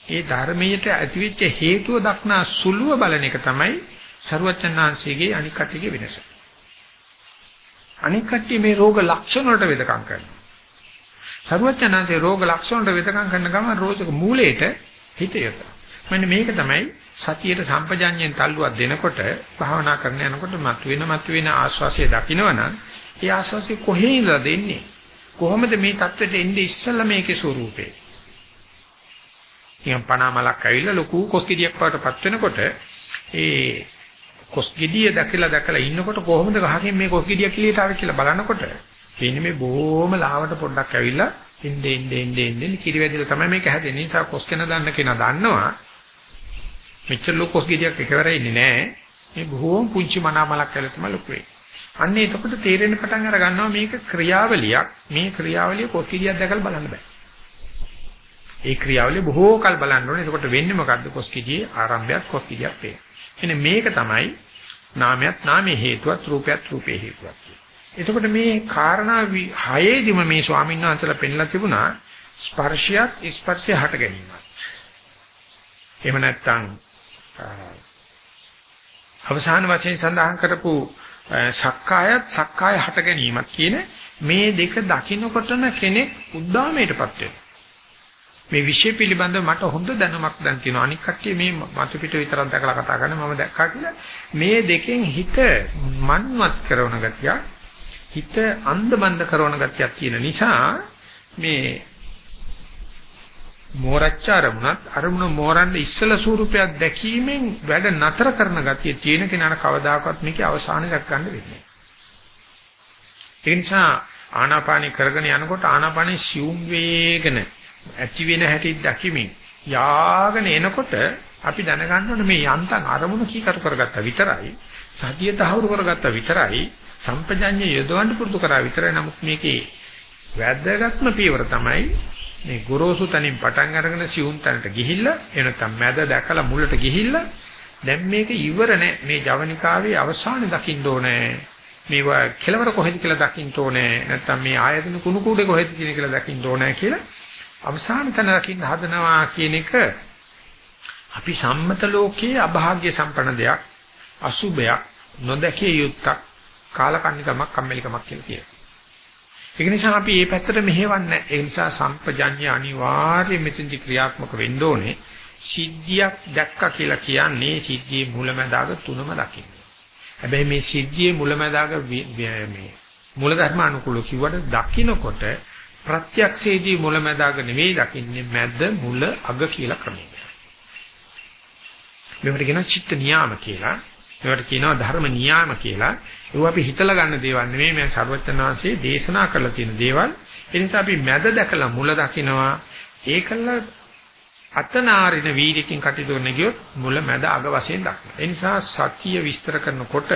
ඒ ධර්මයට ඇතිවෙච්ච හේතුව දක්නා සුළුව බලන එක තමයි සරුවචනanseගේ අනික් කටිගේ වෙනස. අනික් කටි මේ රෝග ලක්ෂණ වලට වෙදකම් කරනවා. සරුවචනanse රෝග ලක්ෂණ වලට වෙදකම් කරන ගමන් රෝගක මූලයට හිත යොදවනවා. මෙන්න මේක තමයි සතියට සම්පජඤ්ඤයෙන් තල්ලුවක් දෙනකොට භාවනා කරන යනකොට මතුවෙන මතුවෙන ආස්වාසිය දකින්නවනම් ඒ ආස්වාසිය කොහේ ඉඳලා දෙන්නේ? කොහොමද මේ தත්වෙට එන්නේ ඉස්සෙල්ලා මේකේ ස්වરૂපේ? නිකන් පනාමලක් ඇවිල්ලා ලොකු කොස්කිඩියක් වටපත් වෙනකොට ඒ කොස්කිඩිය දැකලා දැකලා ඉන්නකොට කොහොමද ගහකින් මේ කොස්කිඩිය කිලියට ආවේ කියලා බලනකොට තියෙන්නේ මේ බොහොම ලාවට පොඩ්ඩක් ඇවිල්ලා ඉන්නේ ඉන්නේ ඉන්නේ ඉන්නේ කිරිවැදිලා තමයි මේක හැදෙන්නේ. නිසා කොස්කෙන දන්න කෙනා දන්නවා මෙච්චර ලොකු කොස්කිඩියක් එකවර ඉන්නේ නැහැ. මේ බොහොම පුංචි මනාමලක් ඇවිල්ලා තමයි ලොකු වෙන්නේ. අන්න එතකොට තේරෙන්න පටන් අර ගන්නවා මේක ක්‍රියාවලියක්. මේ ක්‍රියාවලිය කොස්කිඩියක් දැකලා බලන්න බෑ. ඒ ක්‍රියාවලිය බොහෝ කල් බලන්න ඕනේ. එතකොට වෙන්නේ මොකද්ද? කොස්කිඩියේ ආරම්භයක් කොස්කිඩියක් වේ. එනේ මේක තමයි නාමයක් නාමයේ හේතුවත් රූපයක් රූපේ හේතුවක්. එතකොට මේ කාරණා හයේදිම මේ ස්වාමීන් වහන්සේලා පෙන්ලා තිබුණා ස්පර්ශයත් ස්පර්ශය හට ගැනීමත්. එහෙම නැත්නම් අවසාන වශයෙන් සඳහන් කරපු සක්කායත් සක්කාය හට ගැනීමක් කියන මේ දෙක දකින්නකොටම කෙනෙක් උද්දාමයටපත් වෙනවා. මේ විෂය පිළිබඳව මට හොඳ දැනුමක් දැන් තියෙනවා. අනික් කට්ටිය මේ මතු පිට විතරක් දැකලා කතා කරන මම දැක්කා කියලා මේ දෙකෙන් හිත මන්වත් කරන ගතිය, හිත අන්ධබන්ද කරන ගතියක් තියෙන නිසා මේ මෝරච්ච අරමුණත් අරමුණ මෝරන්න ඉස්සල ස්වරූපයක් දැකීමෙන් වැඩ නතර කරන ගතිය තියෙන කෙනාට කවදාකවත් මේකේ අවසානය දක්වන්න වෙන්නේ ඒ නිසා ආනාපානි කරගෙන යනකොට ආනාපානි සියුම් වේගන ඇති වෙන හැටි දකිමින් යාගෙන එනකොට අපි දැනගන්න ඕනේ මේ යන්තම් අරමුණු කීකරු කරගත්තා විතරයි සතිය තහවුරු කරගත්තා විතරයි සම්පජඤ්ඤය යොදවන්න පුරුදු කරා විතරයි. නමුත් මේකේ වැදගත්ම පියවර තමයි මේ ගොරෝසු තනින් පටන් අරගෙන සියුම් තැනට ගිහිල්ලා එනකම් මැද දැකලා මුලට ගිහිල්ලා දැන් මේක ඉවර නෑ. මේ ජවනිකාවේ අවසානයේ දකින්න ඕනේ. මේවා කෙලවර කොහෙද කියලා දකින්න ඕනේ. නැත්නම් මේ ආයතන කුණු කුඩේ කොහෙද කියන කියලා දකින්න ඕනේ කියලා අවසාන තැන දකින්න හදනවා කියන එක අපි සම්මත ලෝකයේ අභාග්‍ය සම්පන්න දෙයක් අසුබයක් නොදැකිය යුත්තක් කාලකන්නිකමක් කම්මැලිකමක් කියලා කියනවා. ඒක නිසා අපි මේ පැත්තට මෙහෙවන්නේ ඒ නිසා සම්පජඤ්ඤ අනිවාර්යයෙන් මෙතෙන්දි ක්‍රියාත්මක වෙන්න ඕනේ. සිද්ධියක් දැක්කා කියලා කියන්නේ සිද්ධියේ මුලැමැදාග තුනම දකින්න. හැබැයි මේ සිද්ධියේ මුලැමැදාග මේ මූල ධර්ම අනුකූල කිව්වට දකින්නකොට ප්‍රත්‍යක්ෂයේදී මුලැමැදාග නෙවෙයි දකින්නේ මැද මුල අග කියලා ක්‍රමයක්. මේවට කියනවා චිත්ත නියාම කියලා. මේවට කියනවා ධර්ම නියාම කියලා. ඒව අපි හිතලා ගන්න දේවල් නෙමෙයි මේ සර්වඥාන්සේ දේශනා කරලා තියෙන දේවල්. ඒ නිසා අපි මැද දැකලා මුල දකිනවා. ඒකල අතනාරින වීර්යකින් කටයුතු කරන ගියොත් මුල මැද අග වශයෙන් දක්වනවා. ඒ නිසා සතිය විස්තර කරනකොට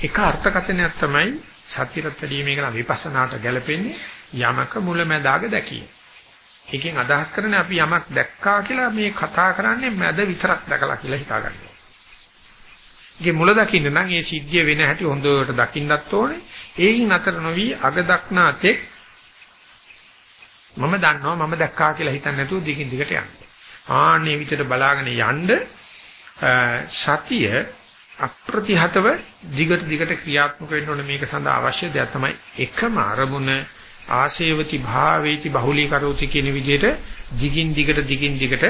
එක අර්ථකථනයක් තමයි සතියතරදී මේක විපස්සනාට ගැලපෙන්නේ යමක මුල මැද අග දැකීම. ඒකෙන් අදහස් කරන්නේ අපි යමක් දැක්කා කියලා මේ කතා කරන්නේ මැද විතරක් දැකලා කියලා හිතාගන්නවා. ඒකේ මුල දකින්න නම් ඒ සිද්ධිය වෙන හැටි හොඳට දකින්නත් ඕනේ. ඒයින් අතර නොවි අග දක්නාතෙක් මම දන්නවා මම දැක්කා කියලා හිතන්නේ නැතුව දිගින් දිගට යන්න. ආන්නේ විදිහට බලාගෙන යන්න සතිය අප්‍රතිහතව දිගට දිගට ක්‍රියාත්මක වෙන්න ඕනේ මේක සඳහා අවශ්‍ය දෙයක් තමයි එකම අරමුණ ආශේවති භාවේති බහුලී කරෝති කියන විදිහට දිගින් දිගට දිගින් දිගට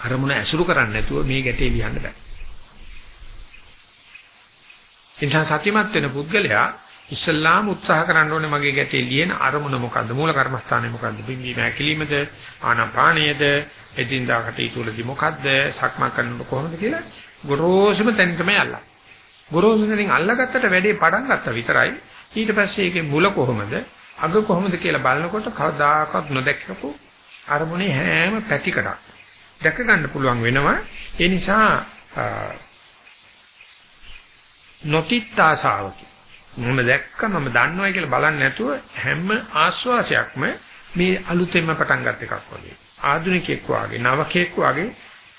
අරමුණ ඇසුරු කරන්නේ නැතුව මේ ගැටේ ලියන්න බෑ. එනිසා සතිමත් වෙන පුද්ගලයා ඉස්සල්ලාම උත්සාහ කරන්න ඕනේ මගේ ගැටේ ලියන අරමුණ මොකද්ද? මූල කර්මස්ථානේ මොකද්ද? බිම්බි මෑකිලිමද ආනාපානයේද? එදින්දා කටයුතු වලදී මොකද්ද? සක්මන් කරනකොට කොහොමද කියලා ගොරෝසුම තැන තමයි අල්ලන්නේ. ගොරෝසුමෙන් අල්ලගත්තට වැඩේ පටන් ගත්තා විතරයි. ඊට පස්සේ ඒකේ මුල කොහොමද? අග කොහොමද කියලා බලනකොට කවදාකවත් නොදැක්කපු අරමුණේ හැම පැතිකඩක් දැක ගන්න පුළුවන් වෙනවා. ඒ නිසා නොතිත්තාසාවකි මම දැක්ක මම දන්නවයි කියලා බලන්නේ නැතුව හැම ආස්වාසයක්ම මේ අලුතෙන්ම පටන් ගන්න එකක් වගේ ආධුනිකෙක් වාගේ නවකෙක් වාගේ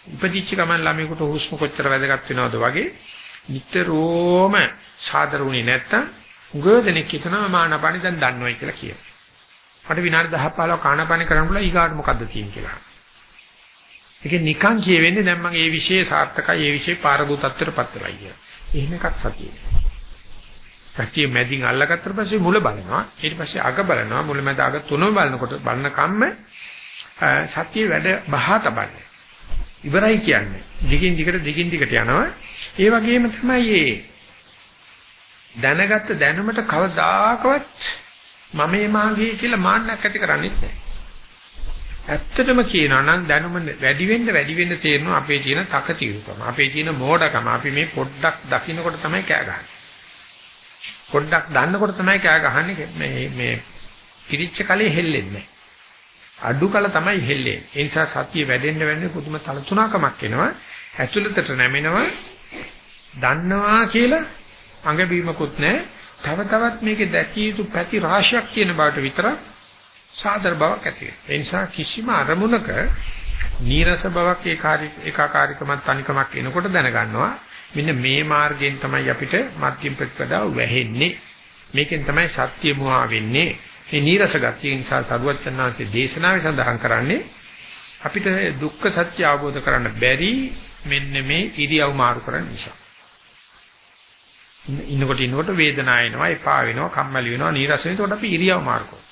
උපදිච්ච ගමන් ළමයෙකුට හුස්ම කොච්චර වැදගත් වෙනවද වගේ නිතරම සාදරුණේ නැත්තම් උගදෙනෙක් හිතනවා මානපානි දැන් දන්නවයි කියලා කියනවා. මට විනාඩි 10 15 කානපානි කරන්න පුළුවන් ඊගාට මොකද්ද තියෙන්නේ කියලා. ඒක නිකන් කියවෙන්නේ දැන් මම මේ විෂයේ සාර්ථකයි මේ විෂයේ පාරභූතත්වයටපත් වෙලා කියලා. එහෙම එකක් සතියේ. සතිය මැදින් අල්ලගත්තට පස්සේ මුල බලනවා ඊට පස්සේ අග බලනවා මුල මැද අග තුනම බලනකොට බලන කම්ම සතිය වැඩ බහා තබන්නේ. ඉවරයි කියන්නේ. දිගින් දිගට දිගින් දිගට යනවා. ඒ වගේම තමයි මේ දැනගත්ත දැනුමට කවදාකවත් මමේ මාගේ කියලා මාන්නක් ඇති කරන්නේ නැහැ. ඇත්තටම කියනවා නම් දැනුම වැඩි වෙන්න වැඩි වෙන්න තේරෙනවා අපේ තියෙන තකතිරුකම. අපේ තියෙන මෝඩකම. අපි මේ පොඩ්ඩක් දකින්නකොට තමයි කෑ ගහන්නේ. පොඩ්ඩක් දන්නකොට තමයි කෑ ගහන්නේ මේ මේ පිරිච්ච කලේ හෙල්ලෙන්නේ අඩු කල තමයි හෙල්ලෙන්නේ. ඒ නිසා සතිය වැඩෙන්න වැඩෙන්න පුදුම තලතුණකමක් එනවා. ඇතුළතට නැමෙනවා. දන්නවා කියලා අඟ බීමකුත් නැහැ. තව තවත් මේකේ දැකිය යුතු පැති රාශියක් තියෙන බවට විතරක් සාදර බවක් ඇති වෙනවා. ඒ නිසා කිසිම අරමුණක නීරස බවක් ඒකාකාරීකමත් තනිකමක් එනකොට දැනගන්නවා මෙන්න මේ මාර්ගයෙන් තමයි අපිට මධ්‍යම ප්‍රතිපදාව වැහෙන්නේ. මේකෙන් තමයි සත්‍ය මුවා වෙන්නේ. මේ නීරස ගතිය නිසා සරුවචනාංශයේ දේශනාවේ සඳහන් කරන්නේ අපිට දුක්ඛ සත්‍ය අවබෝධ කරන්න බැරි මෙන්න මේ ඉරියව් මාරු කරන නිසා. ඉන්නකොට ඉන්නකොට වේදනාව එනවා, එපා වෙනවා, කම්මැලි වෙනවා, නීරස වෙනවා. ඒකට අපි ඉරියව් මාරු කරනවා.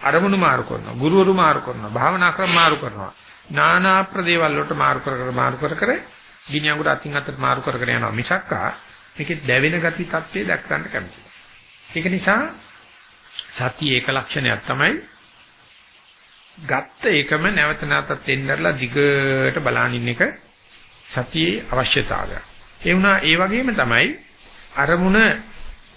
අරමුණු මාරු කරනවා, ගුරුවරු මාරු කරනවා, භාවනා ක්‍රම මාරු කරනවා. නානා ප්‍රදේවල් වලට මාරු කර කර මාරු කර කර ගිනි අඟුර අතින් අතට මාරු කර කර යනවා. මිසක්කා මේකේ දැවෙන ගති තත්ත්වය දැක් ගන්න කැමතියි. ඒක නිසා සතිය ඒක ලක්ෂණයක් තමයි ගත්ත එකම නැවත නැවතත් එන්නරලා දිගට බලනින් එක සතියේ අවශ්‍යතාවය. ඒ වුණා ඒ වගේම තමයි අරමුණ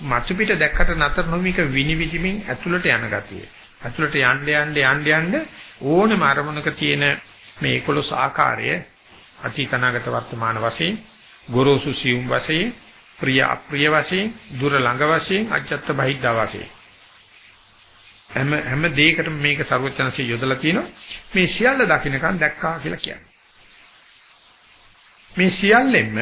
මතු පිට දැක්කට නතර නොමික විනිවිදිමින් ඇතුළට යන ගතිය. ඇතුළට යන්න යන්න යන්න යන්න ඕනම අරමුණක තියෙන මේ 11 ආකාරය අතීතනාගත වර්තමාන වශයෙන් ගොරෝසු සියුම් වශයෙන් ප්‍රිය අප්‍රිය වශයෙන් දුර ළඟ වශයෙන් අජත්ත බහිද්දා වශයෙන්. හැම හැම දෙයකටම මේක ਸਰවඥන්සේ යොදලා තියෙනවා මේ සියල්ල දකින්නකන් දැක්කා කියලා කියන්නේ. මේ සියල්ලෙන්ම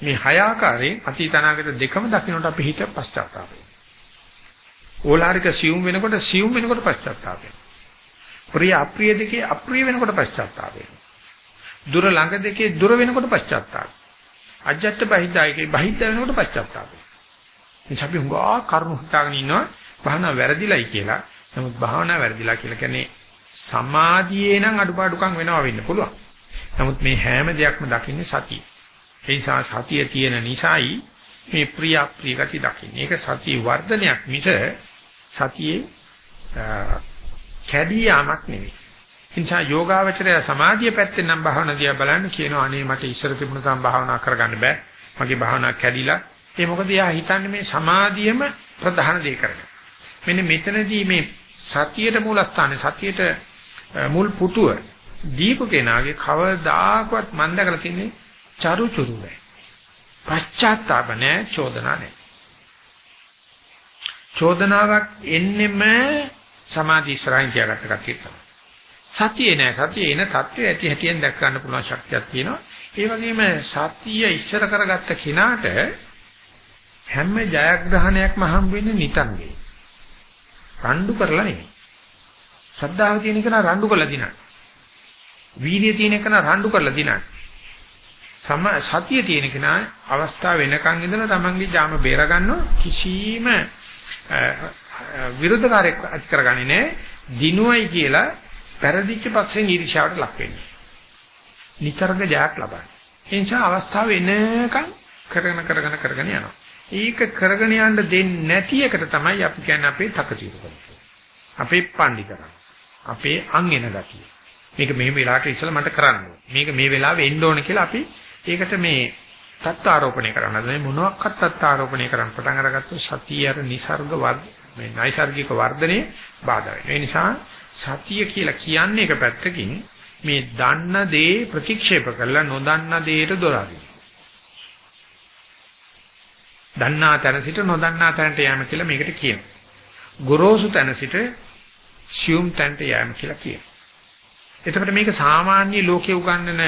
මේ හය ආකාරයෙන් අතීත අනාගත දෙකම දකින්නට අපි හිත පශ්චාත්තාප වෙනවා. ඕලාරික සියුම් වෙනකොට සියුම් වෙනකොට පශ්චාත්තාප වෙනවා. ප්‍රිය අප්‍රිය දෙකේ අප්‍රිය වෙනකොට පශ්චාත්තාප වෙනවා. දුර ළඟ දෙකේ දුර වෙනකොට පශ්චාත්තාප. අජත්ත බහිද්දායකේ බහිද්ද වෙනකොට පශ්චාත්තාප. එනිසා අපි හුඟා කරුණු හිතාගෙන ඉන්නවා භාවනා වැරදිලයි කියලා. නමුත් භාවනා වැරදිලා කියලා කියන්නේ සමාධියේ නම් අඩුපාඩුකම් වෙනවා වෙන්න පුළුවන්. නමුත් මේ හැම දෙයක්ම දකින්නේ සතිය. ඒ නිසා සතිය තියෙන නිසායි මේ ප්‍රිය අප්‍රිය ගති දකින්නේ. ඒක සතිය වර්ධනයක් මිස සතියේ කැඩී යාමක් නෙවෙයි. නිසා යෝගාවචරය සමාධිය පැත්තෙන් නම් භාවනා දිහා බලන්න කියනවා අනේ මට ඉස්සර තිබුණ තරම් භාවනා කරගන්න බෑ. මගේ භාවනා කැඩිලා. ඒ මොකද යා හිතන්නේ මේ සමාධියම ප්‍රධාන දේ කරගෙන. මෙන්න මෙතනදී මේ සතියට මූලස්ථානේ සතියට මුල් පුටුව දීපු කෙනාගේ කවදාකවත් මම දැකලා තින්නේ චරුචුරු නැහැ. පශ්චාත්තාප නැහැ, චෝදනා නැහැ. චෝදනාවක් එන්නෙම සමාධි ඉස්සරහින් තියාගත්ත කතිය තමයි. සතියේ නැහැ. සතියේ එන தත්ත්වය ඇති හැටියෙන් දැක් ගන්න පුළුවන් ශක්තියක් තියෙනවා. ඒ වගේම සතිය ඉස්සර කරගත්ත කෙනාට හැම ජයග්‍රහණයක්ම හම් වෙන්නේ නිතන්ගේ. රණ්ඩු කරලා නෙමෙයි. ශ්‍රද්ධාව තියෙන කෙනා රණ්ඩු කරලා දිනන. වීර්යය තියෙන කෙනා රණ්ඩු කරලා දිනන. සම සතිය තියෙන කෙනා අවස්ථාව වෙනකන් ඉඳලා තමන්ගේ ජාම බේර ගන්නවා කිසිම විරුද්ධකාරයක් ඇති කරගන්නේ නැහැ. දිනුවයි කියලා පෙරදිච්ච පක්ෂෙන් ඊර්ෂ්‍යාවට ලක් වෙන්නේ. නිතරම ජයක් ලබන්නේ. ඒ නිසා අවස්ථාව එනකන් කරගෙන කරගෙන කරගෙන යනවා. ඒක කරගෙන යන්න දෙන්නේ නැති එකට තමයි අපි කියන්නේ අපේ තකතිරුකම. අපේ පඬිකරම්. අපේ අං එන ගතිය. මේක මේ වෙලාවට ඉස්සලා මට කරන්න මේක මේ වෙලාවෙ එන්න ඕන කියලා අපි ඒකට මේ තත් ආරෝපණය කරන්න හදන්නේ මොනවාක්වත් තත් ආරෝපණය කරන්න පටන් අරගත්තොත් සතිය අර નિસર્ગ වර්ධ මේ නයිසර්ගික වර්ධනයේ බාධා වෙනවා. ඒ නිසා සතිය කියලා කියන්නේ එක පැත්තකින් මේ දන්න දේ ප්‍රතික්ෂේප කරලා නොදන්න දේට දොරාරින. දන්නා තැන සිට නොදන්නා තැනට යෑම කියලා මේකට කියනවා. ගොරෝසු තැන සිට සියුම් තැනට යෑම කියලා කියනවා. එතකොට මේක සාමාන්‍ය ලෝකයේ උගන්වන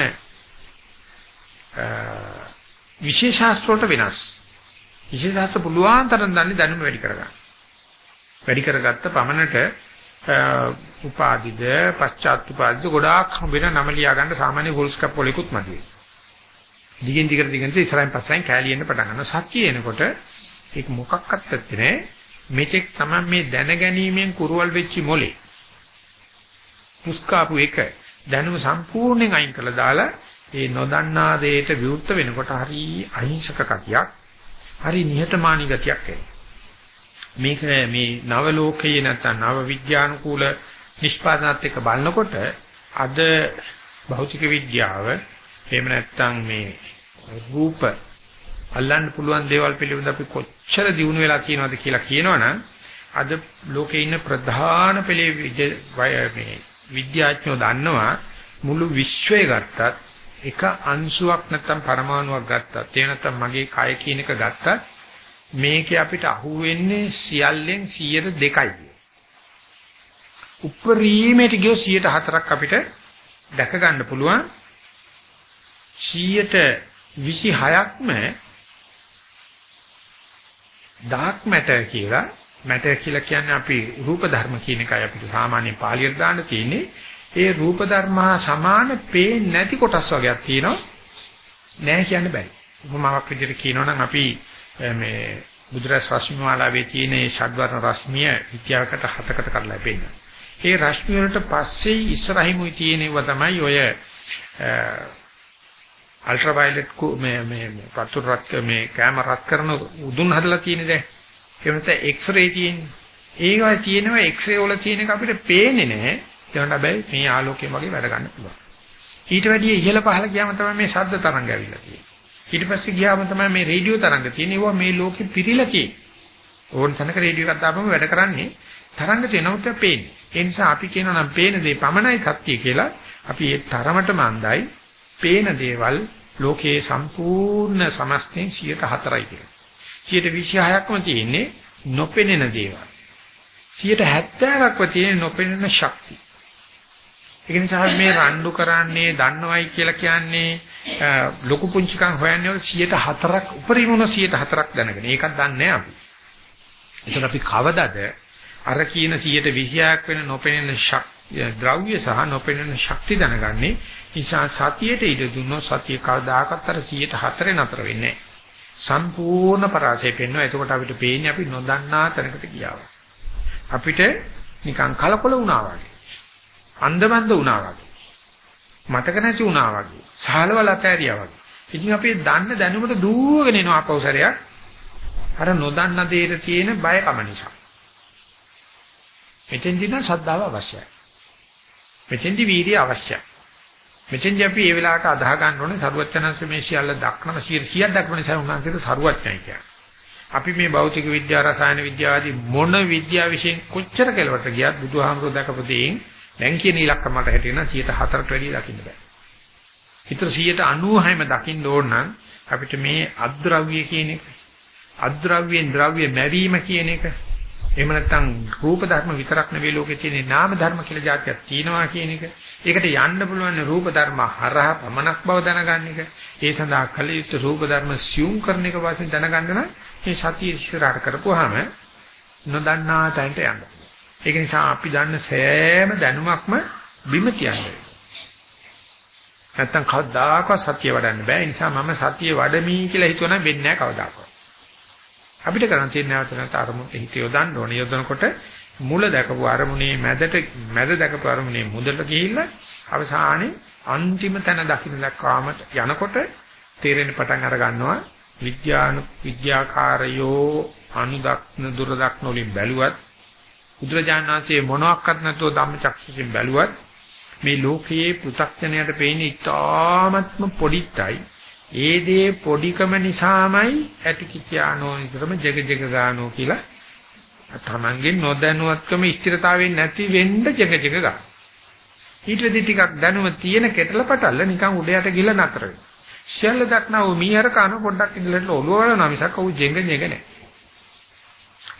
විශේෂාස්ත්‍ර වලට වෙනස්. විශේෂාස්ත්‍ර පුළුවන් තරම් දන්නේ දැනුම වැඩි කරගන්න. වැඩි කරගත්ත පමණට උපාදිද පශ්චාත් උපාදිද ගොඩාක් හම්බෙන නම ලියා ගන්න සාමාන්‍ය ෆුල් ස්කැප් වලකුත් මතුවේ. දිගින් දිගට දිගට ඉස්සරහින් පස්සෙන් කැලියෙන්න පටන් ගන්නවා. සත්‍ය එනකොට ඒක මොකක්වත් ඇත්තේ නැහැ. මෙතෙක් තමයි මේ දැනගැනීමෙන් කුරුවල් වෙච්ච මොලේ. පුස්කාපු එක දැනුම සම්පූර්ණයෙන් අයින් කළා දාලා ඒ නොදන්නා දෙයට විවෘත වෙනකොට හරි අහිංසක කතියක් හරි නිහතමානී ගතියක් මේක මේ නව ලෝකයේ නැත්නම් නව විද්‍යානුකූල නිෂ්පාදනات එක්ක බලනකොට අද භෞතික විද්‍යාව එහෙම නැත්නම් මේ රූප අල්ලන්න පුළුවන් දේවල් පිළිබඳ අපි කොච්චර දියුණු වෙලා තියෙනවද කියලා කියනවනම් අද ලෝකේ ඉන්න ප්‍රධාන පෙළේ මේ විද්‍යාඥයෝ දන්නවා මුළු විශ්වය ගත්තත් එක අංශුවක් නැත්තම් පරමාණුවක් ගත්තත් ඒ නැත්තම් මගේ කය කියන එක ගත්තත් මේකේ අපිට අහුවෙන්නේ සියල්ලෙන් 102යි. උප්පරීමේට ගියෝ 104ක් අපිට දැක ගන්න පුළුවන් 126ක්ම ඩාර්ක් මැටර් කියලා මැටර් කියලා කියන්නේ අපි රූප ධර්ම කියන එකයි අපිට සාමාන්‍ය පාලියට දාන්න තියෙන්නේ. ඒ රූප ධර්මා සමාන පේන්නේ නැති කොටස් වර්ගයක් තියෙනවා. නෑ කියන්න බෑ. උපමාවක් විදිහට කියනවනම් අපි මේ බුදුරස් රශ්මිමාලාවේ තියෙන මේ ෂඩ්වර්ණ රශ්මිය විද්‍යාවකට හතකට කඩලා පෙන්නනවා. ඒ රශ්මිය වලට පස්සේ ඉස්සරහිමුයි තියෙනව තමයි ඔය අල්ට්‍රාවයලට් මේ මේ පතුරු රත් මේ කැමරාත් කරන උදුන් හදලා තියෙන දැන් ඒ වෙනත එක්ස්රේ තියෙන්නේ. ඒවා තියෙනවා එක්ස්රේ වල තියෙන එක අපිට පේන්නේ නැහැ. ඒකට හැබැයි මේ ආලෝකයෙන් වගේ වැඩ ගන්න පුළුවන්. ඊට වැඩිය ඉහළ පහළ ගියාම තමයි මේ ශබ්ද තරංග ඇවිල්ලා තියෙන්නේ. ඊට පස්සේ ගියාම තමයි මේ රේඩියෝ තරංග තියෙන්නේ. ඒවා මේ ලෝකෙ පිරීලා තියෙන්නේ. ඕන තැනක රේඩියෝ එකක් දාපම වැඩ කරන්නේ තරංග තියෙනවොත් පේන්නේ. ඒ නිසා අපි කියනවා නම් පේන දේ පමණයි සත්‍ය කියලා. අපි ඒ තරමටම අන්දයි. පේන දේවල් ලෝකයේ සම්පූර්ණ සමස්තයෙන් 104යි කියලා. 126ක්ම තියෙන්නේ නොපෙනෙන දේවල්. 70ක්ම තියෙන්නේ නොපෙනෙන ශක්තිය. ඒක නිසා මේ රණ්ඩු කරන්නේ දන්නවයි කියලා කියන්නේ ලොකු පුංචිකම් හොයන්නේ 104ක් උපරිම වුණ 104ක් දැනගෙන. ඒකක් දන්නේ නැහැ අපි. එතකොට අපි කවදද අර කියන 120ක් වෙන නොපෙනෙන ද්‍රව්‍ය සහ නොපෙනෙන ශක්ති දැනගන්නේ නිසා සතියට ඉඩ දුන්නොත් සතිය කවදාකවත් අර 104 නතර වෙන්නේ සම්පූර්ණ පරාසය පෙන්වනවා. එතකොට අපිට පේන්නේ අපි නොදන්නා තැනකට ගියා අපිට නිකන් කලකොල වුණා වගේ. අන්දමන්ද වුණා වගේ. මතක නැති වුණා වගේ. සහලවල අතෑරියා වගේ. ඉතින් අපි දන්න දැනුමට දුවගෙන එනවා අපවසරයක්. අර නොදන්න දෙයට තියෙන බයකම නිසා. මෙතෙන්දී නම් ශ්‍රද්ධාව අවශ්‍යයි. මෙතෙන්දී වීර්යය අවශ්‍යයි. මෙතෙන්දී අපි මේ වෙලාවට අදාහ ගන්න ඕනේ සරුවචනංශ මේ සියල්ල දක්නම 100ක් දක්වන නිසා උන්වහන්සේට සරුවචනයි කියන්නේ. අපි මේ භෞතික විද්‍යාව රසායන විද්‍යාව ආදී මොන විද්‍යාව විශ්ෙන් කොච්චර කෙලවට ගියත් බුදුහාමුදුරුවෝ දැකපු දෙයින් දැන් කියන ඉලක්කමට හැටියට 104ට වැඩිය දකින්න බෑ. හිතට 196ම දකින්න ඕන නම් අපිට මේ අද්‍රව්‍ය කියන එක අද්‍රව්‍යෙන් ද්‍රව්‍ය මැවීම කියන එක එහෙම නැත්නම් රූප ධර්ම විතරක් නෙවෙයි ලෝකේ තියෙන නාම ධර්ම කියලා જાතියක් තියෙනවා කියන එක. ඒකට යන්න පුළුවන් රූප ධර්ම හරහා පමණක් බව දැනගන්න එක. ඒ සඳහා කල යුත්තේ රූප ධර්ම සියුම් කරන එක වශයෙන් දැනගන්න නම් මේ සතිය ඉස්සරහට කරපුවාම නොදන්නා තැනට යන්න. ඒක නිසා අපි දන්න සෑම දැනුමක්ම බිම තියන්නේ. නැත්තම් කවදාකවත් සතිය වඩන්න බෑ. ඒ නිසා මම සතිය වඩමි කියලා හිතුවනම් වෙන්නේ නැහැ කවදාකවත්. අපිට කරන්න තියෙන නැවත නැවත අරමුණ හිත යොදන්න ඕනේ. යොදනකොට මුල දැකපු අරමුණේ මැදට මැද දැකපු අරමුණේ මුදලට ගිහිල්ලා අවසානයේ අන්තිම තැන දකින්න දක්වාම යනකොට තේරෙන පටන් අර ගන්නවා විද්‍යානු විද්‍යාකාරයෝ අනුදක්න දුරදක්න වලින් බැලුවත් බුදුරජාණන්සේ මොනවත් නැතුව ධම්මචක්ෂුසින් බැලුවත් මේ ලෝකයේ පෘථග්ජනයට පේන්නේ ඉතාමත්ම පොඩිත්තයි ඒ දේ පොඩිකම නිසාමයි ඇති කිචානෝ නිතරම ජග ජග ගානෝ කියලා තමන්ගේ නොදැනුවත්කම ස්ථිරතාවයෙන් නැති වෙන්න ජග ජග ගන්න. ඊට වෙදි ටිකක් දැනුම තියෙන කෙටල පටල්ල නිකන් උඩ යට ගිල නතර වෙනවා. ශල්ල දක්නා වූ මීහර කන පොඩ්ඩක් ඉඳලට ඔළුව වලනවා මිසක් ඌ ජෙඟ ජෙඟ නැහැ.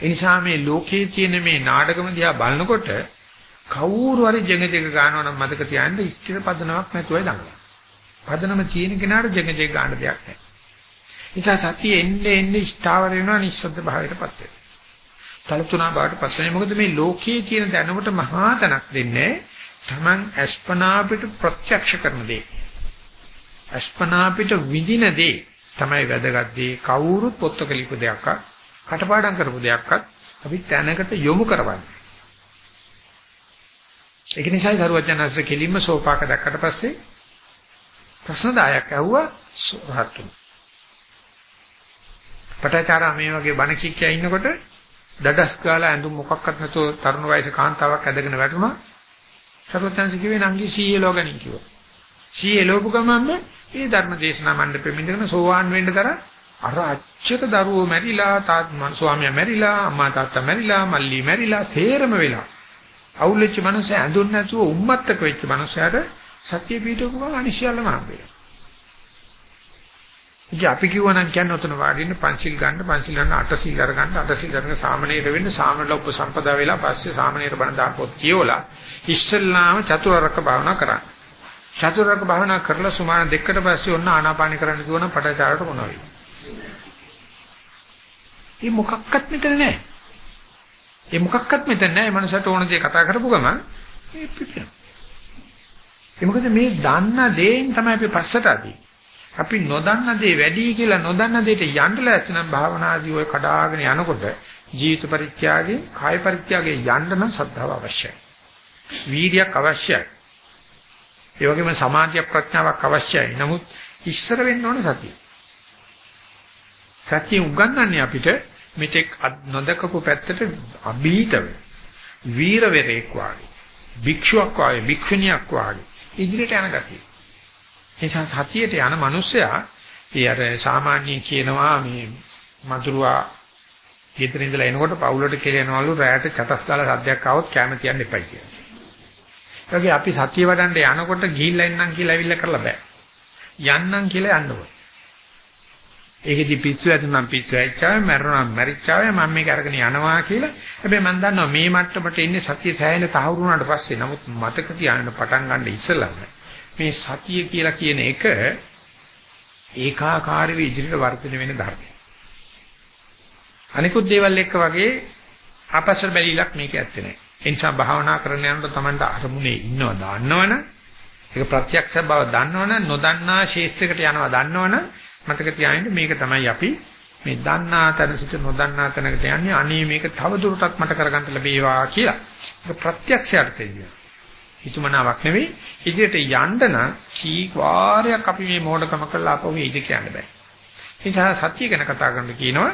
ඒ නිසා මේ ලෝකයේ තියෙන මේ නාටකම දිහා බලනකොට කවුරු හරි ජෙඟ ජෙඟ ගන්නවා නම් මතක තියාගන්න ස්ථිර පදනමක් නැතුවයි දඟලන්නේ. පදනම තියෙන කෙනාට ජෙග ජෙග ගන්න දෙයක් නැහැ. නිසා සතිය එන්නේ එන්නේ ස්ථාවර වෙනවා නිස්සද්ද භාවයටපත් වෙනවා. තලතුණා බාටපත් වෙනවා. මොකද මේ ලෝකයේ තියෙන දැනුමට මහා තනක් දෙන්නේ Taman අස්පනා පිට ප්‍රත්‍යක්ෂ කරන දේ. අස්පනා පිට විඳින දේ තමයි වැදගත් දේ. කවුරුත් පොත්ක ලිපු දෙයක්වත් කටපාඩම් කරපු දෙයක්වත් අපි තැනකට යොමු කරවන්නේ. ඒක නිසායි සරුවචනස්ස කෙලින්ම සෝපාක දැක්කට පස්සේ ප්‍රශ්න 10ක් ඇහුවා රහත් වුණා. පටාචාරා මේ වගේ බණ කික්කියා ඉන්නකොට දඩස් ගාලා ඇඳුම් මොකක්වත් නැතුව තරුණ වයසේ කාන්තාවක් ඇදගෙන වැටුණා. සර්වඥාන්ස කිව්වේ නංගි සීයේ ලෝගණින් කිව්වා. සීයේ ලෝපු ගමන්ම මේ ධර්ම දේශනා මණ්ඩපෙ මිඳගෙන සෝවාන් වෙන්න තර අර අච්චර දරුවෝ මැරිලා තාත් ස්වාමියා මැරිලා අම්මා තාත්තා මැරිලා මල්ලි මැරිලා තේරම වෙලා අවුල් වෙච්ච මනුස්සය ඇඳුම් නැතුව උම්මත්තක වෙච්ච මනුස්සයාට සත්‍ය පිටුවක ගමන් අනිශ්චයල්ලම හම්බෙනවා. ඉතින් අපි කිව්වනම් කියන්නේ ඔතන වාඩින්න පංචිල් ගන්න පංචිල් ගන්න අටසිල් අර ගන්න අටසිල් අරගෙන සාමණේර වෙන්න සාමණේර උපසම්පදා වෙලා පස්සේ සාමණේර බණ දාපොත් කියවලා ඉස්සල්ලාම චතුරාර්යක භාවනා කරා. චතුරාර්යක භාවනා කරලා සුමාන දෙකකට පස්සේ ඔන්න ආනාපානි කරන්න කිව්වනම් පටචාරට මොනවා වෙයි? මේ මොකක්වත් මෙතන නැහැ. මේ මොකක්වත් මෙතන නැහැ. මනසට ඕන දේ කතා කරපු ගමන් මේ පිටිනවා. ඒ මොකද මේ දන්න දේෙන් තමයි අපි පස්සට අදී. අපි නොදන්න දේ වැඩි කියලා නොදන්න දෙයට යන්න ලැස්තිනම් භාවනාදී ඔය කඩාගෙන යනකොට ජීවිත පරිත්‍යාගයේ කාය පරිත්‍යාගයේ යන්න නම් සද්ධාව අවශ්‍යයි. වීර්යයක් අවශ්‍යයි. ඒ වගේම සමාධිය ප්‍රඥාවක් අවශ්‍යයි. නමුත් ඉස්සර වෙන්න ඕන සතිය. සතිය උගන්වන්නේ අපිට මෙතෙක් නොදකපු පැත්තට අභීතව වීරවරයෙක් වාගේ භික්ෂුවක් වාගේ භික්ෂුණියක් වාගේ ඉදිරියට යන ගතිය. නිසා සතියට යන මිනිස්සයා ඒ අර සාමාන්‍ය කියනවා මේ මధుරවා ගෙදර ඉඳලා එනකොට පවුලට කෙලෙනවලු රැයට චතස් කාලා සද්දයක් ආවොත් කැම තියන්න එපයි කියලා. ඒකේ අපි සතිය වඩන්න යනකොට ගිහිල්ලා එන්නම් කියලා ඇවිල්ලා කරලා බෑ. යන්නම් කියලා යන්න ඕනේ. ඒකෙදි පිස්සු ඇතුනම් පිස්සු ඇච්චාවේ මරණම් මරිච්චාවේ මම මේක අරගෙන යනවා කියලා. හැබැයි මම දන්නවා මේ මට්ටමට එන්නේ සතිය සෑහෙන තහවුරු වුණාට පස්සේ. නමුත් මතක තියාගන්න පටන් ගන්න ඉස්සෙල්ලා මේ සතිය කියලා කියන එක ඒකාකාරීව ඉදිරියට වර්ධනය වෙන ධර්මයක්. අනිකුත් දේවල් එක්ක වගේ ආපස්සට බැලිලක් මේක ඇත්තේ නැහැ. ඒ නිසා භාවනා කරන යනකොට Tamanට අරමුණේ ඉන්නවා දන්නවනේ. ඒක ප්‍රත්‍යක්ෂ බව දන්නවනේ නොදන්නා ශේෂ්ත්‍රයකට යනවා දන්නවනේ මතක තියාගන්න මේක තමයි අපි මේ දන්නා තැන සිට නොදන්නා තැනකට යන්නේ අනේ මේක තව දුරටත් මට කරගන්න ලැබේවා කියලා. ඒක ප්‍රත්‍යක්ෂයට තියෙනවා. හිතුමනාවක් නෙවෙයි ඉදිරියට යන්න නම් කී වාරයක් අපි මේ මෝඩකම කරලා අපෝ ඉද කියන්න බෑ. ඒ නිසා සත්‍ය ගැන කතා කරන්න කියනවා